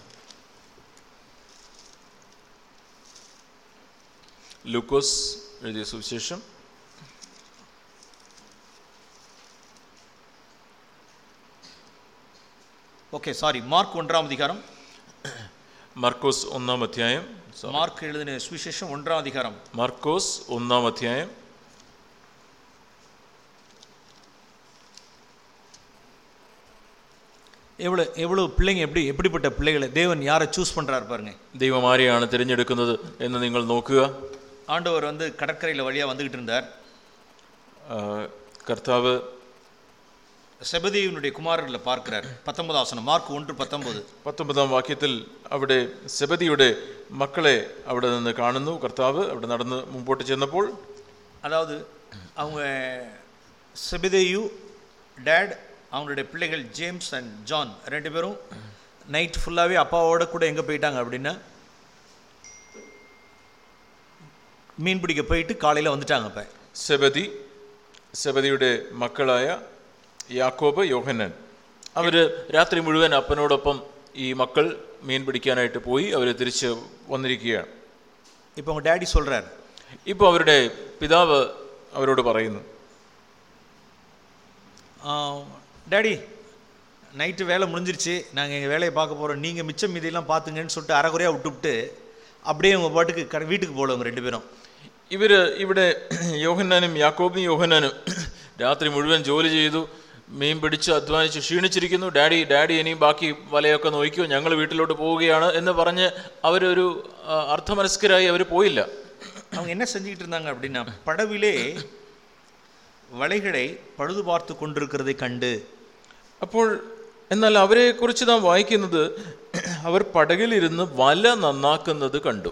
லூக்கோஸ் எழுதிய சுவிசேஷம். ஓகே சாரி மார்க் ஒன்றாம் அதிகாரம். മർക്കോസ് ഒന്നാം അധ്യായം மார்க் எழுதின சுவிசேஷம் ஒன்றாம் அதிகாரம் മർക്കോസ് ഒന്നാം അധ്യായം எவ்வளோ எவ்வளோ பிள்ளைங்க எப்படி எப்படிப்பட்ட பிள்ளைகளை தேவன் யாரை சூஸ் பண்ணுறாரு பாருங்க ദൈവം ആരെയാണ് തിരഞ്ഞെടുക്കുന്നത് എന്ന് നിങ്ങൾ നോക്കുക ஆண்டவர் வந்து கடற்கரையில் வழியாக வந்துக்கிட்டு இருந்தார் ആ, കർത്താവ് செபதியினுடைய குமாரர்களை பார்க்கிறார் பத்தொன்பதாம் வசனம் மார்க் ஒன்று பத்தொன்பது പത്തൊമ്പതാം വാക്യത്തിൽ അവിടെ സെബദിയുടെ മക്കളെ അവിടെ നിന്ന് കാണുന്നു കർത്താവ് അവിടെ നടന്ന് മുമ്പോട്ട് ചെന്നപ്പോൾ அதாவது அவங்க செபதேயு டேட் அவங்களுடைய பிள்ளைகள் ஜேம்ஸ் அண்ட் ஜான் ரெண்டு பேரும் நைட் ஃபுல்லாகவே அப்பாவோட கூட எங்கே போயிட்டாங்க அப்படின்னா மீன் பிடிக்க போயிட்டு காலையில் வந்துட்டாங்க இப்போ സെബദി സെബദിയുടെ മക്കളായ യാക്കോബ് യോഹന്നൻ അവർ രാത്രി മുഴുവൻ അപ്പനോടൊപ്പം ഈ മക്കൾ മീൻ പിടിക്കാനായിട്ട് പോയി അവർ തിരിച്ച് വന്നിരിക്കുകയാണ് இப்போ உங்கள் டேடி சொல்கிறார் ഇപ്പോൾ അവരുടെ പിതാവ് അവരോട് പറയുന്നു டேடி நைட்டு வேலை முடிஞ்சிருச்சு நாங்கள் எங்கள் வேலையை பார்க்க போகிறோம் நீங்கள் மிச்சம் மீதியெல்லாம் பார்த்துங்கன்னு சொல்லிட்டு அரைகுறையாக விட்டுவிட்டு அப்படியே உங்கள் பாட்டுக்கு க வீட்டுக்கு போகல உங்க ரெண்டு பேரும் ഇവർ ഇവിടെ യോഹന്നാനും യാക്കോബും യോഹന്നാനും രാത്രി മുഴുവൻ ജോലി ചെയ്തു മീൻ പിടിച്ച് അധ്വാനിച്ച് ക്ഷീണിച്ചിരിക്കുന്നു ഡാഡി ഡാഡി ഇനിയും ബാക്കി വലയൊക്കെ നോക്കിയോ ഞങ്ങൾ വീട്ടിലോട്ട് പോവുകയാണ് എന്ന് പറഞ്ഞ് അവരൊരു ആ, അർത്ഥമനസ്കരായി അവർ പോയില്ല அவங்க என்ன செஞ்சுக்கிட்டு இருந்தாங்க அப்படின்னா படவிலே வலைகளை பழுது பார்த்து கொண்டிருக்கிறதை கண்டு അപ്പോൾ എന്നാൽ അവരെക്കുറിച്ച് നാം വായിക്കുന്നത് അവർ പടകിലിരുന്ന് വല നന്നാക്കുന്നത് കണ്ടു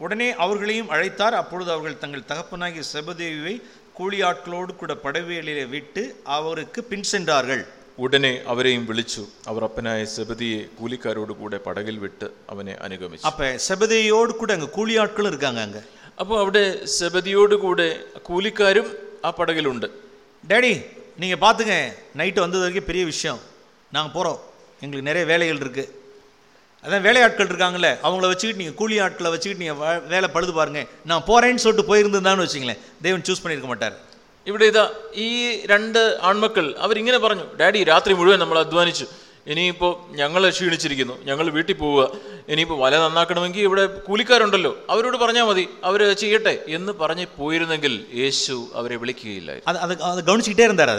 உடனே அவர்களையும் அழைத்தார் அப்பொழுது அவர்கள் தங்கள் தகப்பனாகிய செபதேவியை கூலி ஆட்களோடு கூட படவேலிலே விட்டு அவருக்கு பின் சென்றார்கள் ഉടനെ അവരെയും വിളിച്ചു അവർ അപ്പനായ സെബദിയെ കൂലിക്കാരോട് കൂടെ പടകിൽ വിട്ട് അവനെ അനുഗമിച്ചു அப்ப செபதேயோடு கூட அங்க கூலி ஆட்களும் இருக்காங்க அங்க അപ്പോൾ അവിടെ സെബദിയോട് കൂടെ കൂലിക്കാരും ആ പടകിലുണ്ട് டேடி நீங்க பாத்துங்க நைட்டு வந்தது வரைக்கும் பெரிய விஷயம் நாங்க போறோம் எங்களுக்கு நிறைய வேலைகள் இருக்கு அதான் வேலையாட்கள் இருக்காங்கல்ல அவங்கள வச்சுக்கிட்டு நீங்கள் கூலி ஆட்களை வச்சுக்கிட்டு நீங்கள் வே- வேலை பழுது பாருங்க நான் போகிறேன்னு சொல்லிட்டு போயிருந்தான்னு வச்சுங்களேன் தேவன் சூஸ் பண்ணியிருக்க மாட்டார் ഇവിടെ ഇതാ ഈ രണ്ട് ആൺമക്കൾ അവരിങ്ങനെ പറഞ്ഞു ഡാഡി രാത്രി മുഴുവൻ നമ്മൾ അധ്വാനിച്ചു ഇനിയിപ്പോൾ ഞങ്ങൾ ക്ഷീണിച്ചിരിക്കുന്നു ഞങ്ങൾ വീട്ടിൽ പോവുക ഇനിയിപ്പോൾ വല നന്നാക്കണമെങ്കിൽ ഇവിടെ കൂലിക്കാരുണ്ടല്ലോ അവരോട് പറഞ്ഞാൽ മതി അവർ ചെയ്യട്ടെ എന്ന് പറഞ്ഞ് പോയിരുന്നെങ്കിൽ യേശു അവരെ വിളിക്കുകയില്ലായിരുന്നു அது அதை அதை கவனிச்சுக்கிட்டே இருந்தார்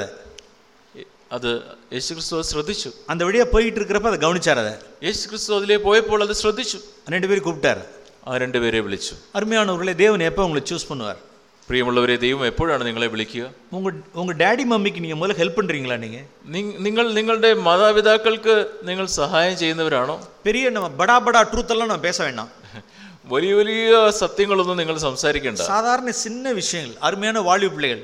அதை അത് യേശു ക്രിസ്തു അത് ശ്രദ്ധിച്ചു அந்த வழியாக போயிட்டு இருக்கிறப்ப அதை கவனிச்சார் அதை യേശു ക്രിസ്തു അതിലേ പോയപ്പോൾ അത് ശ്രദ്ധിച്ചു ரெண்டு பேரும் கூப்பிட்டார் ആ രണ്ടുപേരെ വിളിച്ചു அருமையானவர்களே தேவன் எப்போ உங்களை சூஸ் பண்ணுவார் പ്രിയമുള്ളവരെ ദൈവം എപ്പോഴാണ് നിങ്ങളെ വിളിക്കുക உங்கள் உங்கள் டேடி மம்மிக்கு நீங்கள் முதல்ல ஹெல்ப் பண்ணுறீங்களா நீங்கள் നിങ്- നിങ്ങൾ നിങ്ങളുടെ മാതാപിതാക്കൾക്ക് നിങ്ങൾ സഹായം ചെയ്യുന്നവരാണോ பெரிய நம்ம படா படா ட்ரூத் எல்லாம் நம்ம பேச வேண்டாம் വലിയ വലിയ സത്യങ്ങളൊന്നും നിങ്ങൾ സംസാരിക്കേണ്ട சாதாரண சின்ன விஷயங்கள் அருமையான வாலிப பிள்ளைகள்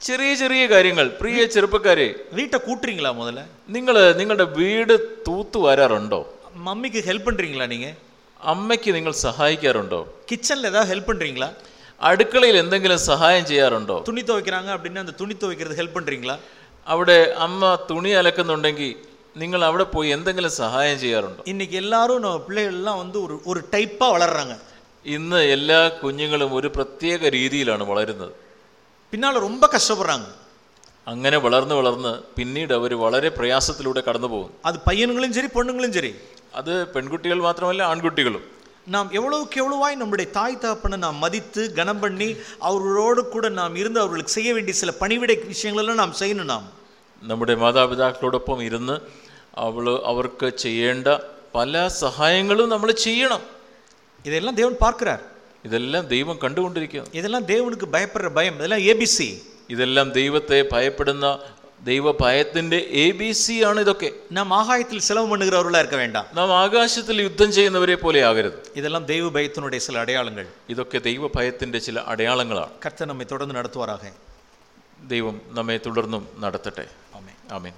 ചെറിയ ചെറിയ കാര്യങ്ങൾ പ്രിയ ചെറുപ്പക്കാരെ வீட்டை கூட்டுறீங்களா முதல்ல നിങ്ങൾ നിങ്ങളുടെ വീട് തൂത്തു വരാറുണ്ടോ மம்மிக்கு ஹெல்ப் பண்ணுறீங்களா நீங்கள் അമ്മയ്ക്ക് നിങ്ങൾ സഹായിക്കാറുണ്ടോ கிச்சனில் ஏதாவது ஹெல்ப் பண்ணுறீங்களா അടുക്കളയിൽ എന്തെങ്കിലും സഹായം ചെയ്യാറുണ്ടോ துணி துவைக்கிறாங்க அப்படின்னா அந்த துணி துவைக்கிறது ஹெல்ப் பண்ணுறீங்களா അവിടെ അമ്മ തുണി അലക്കുന്നുണ്ടെങ്കിൽ നിങ്ങൾ അവിടെ പോയി എന്തെങ്കിലും സഹായം ചെയ്യാറുണ്ടോ இன்னைக்கு எல்லாரும் நம்ம பிள்ளைகள்லாம் வந்து ஒரு ஒரு டைப்பாக வளர்றாங்க ഇന്ന് എല്ലാ കുഞ്ഞുങ്ങളും ഒരു പ്രത്യേക രീതിയിലാണ് വളരുന്നത് பின்னால் ரொம்ப கஷ்டப்படுறாங்க അങ്ങനെ വളർന്ന് വളർന്ന് പിന്നീട് അവർ വളരെ പ്രയാസത്തിലൂടെ കടന്നു പോകും அது பையனுங்களும் சரி பொண்ணுங்களும் சரி അത് പെൺകുട്ടികൾ മാത്രമല്ല ആൺകുട്ടികളും நாம் எவ்வளவுக்கு எவ்வளவாய் நம்முடைய தாய் தகப்பனை நாம் மதித்து கனம் பண்ணி அவர்களோடு கூட நாம் இருந்து அவர்களுக்கு செய்ய வேண்டிய சில பணிவிடை விஷயங்களெல்லாம் நாம் செய்யணும் நாம் നമ്മുടെ മാതാപിതാക്കളോടൊപ്പം ഇരുന്ന് അവൾ അവർക്ക് ചെയ്യേണ്ട പല സഹായങ്ങളും നമ്മൾ ചെയ്യണം இதெல்லாம் தேவன் பார்க்கிறார் ഇതെല്ലാം ദൈവം കണ്ടുകൊണ്ടിരിക്കുന്നു. ഇതെല്ലാം ദൈവനക്ക് ഭയപ്പെടുന്ന ഭയം ഇതെല്ലാം എ ബി സി ഇതെല്ലാം ദൈവത്തെ ഭയപ്പെടുന്ന ദൈവ ഭയത്തിന്റെ എ ബി സി ആണ് ഇതൊക്കെ. നാം ആകായത്തിൽ ചെലവ് പണ്ണുകവരുള്ള വേണ്ട. നാം ആകാശത്തിൽ യുദ്ധം ചെയ്യുന്നവരെ പോലെ ആകരുത്. ഇതെല്ലാം ദൈവ ഭയത്തിനുടേ ചില അടയാളങ്ങൾ. ഇതൊക്കെ ദൈവ ഭയത്തിന്റെ ചില അടയാളങ്ങളാണ്. കർത്തൻ നമ്മെ തുടർന്ന് നടത്തുവാറാകെ ദൈവം നമ്മെ തുടർന്നും നടത്തട്ടെ. ആമേ ആമേൻ.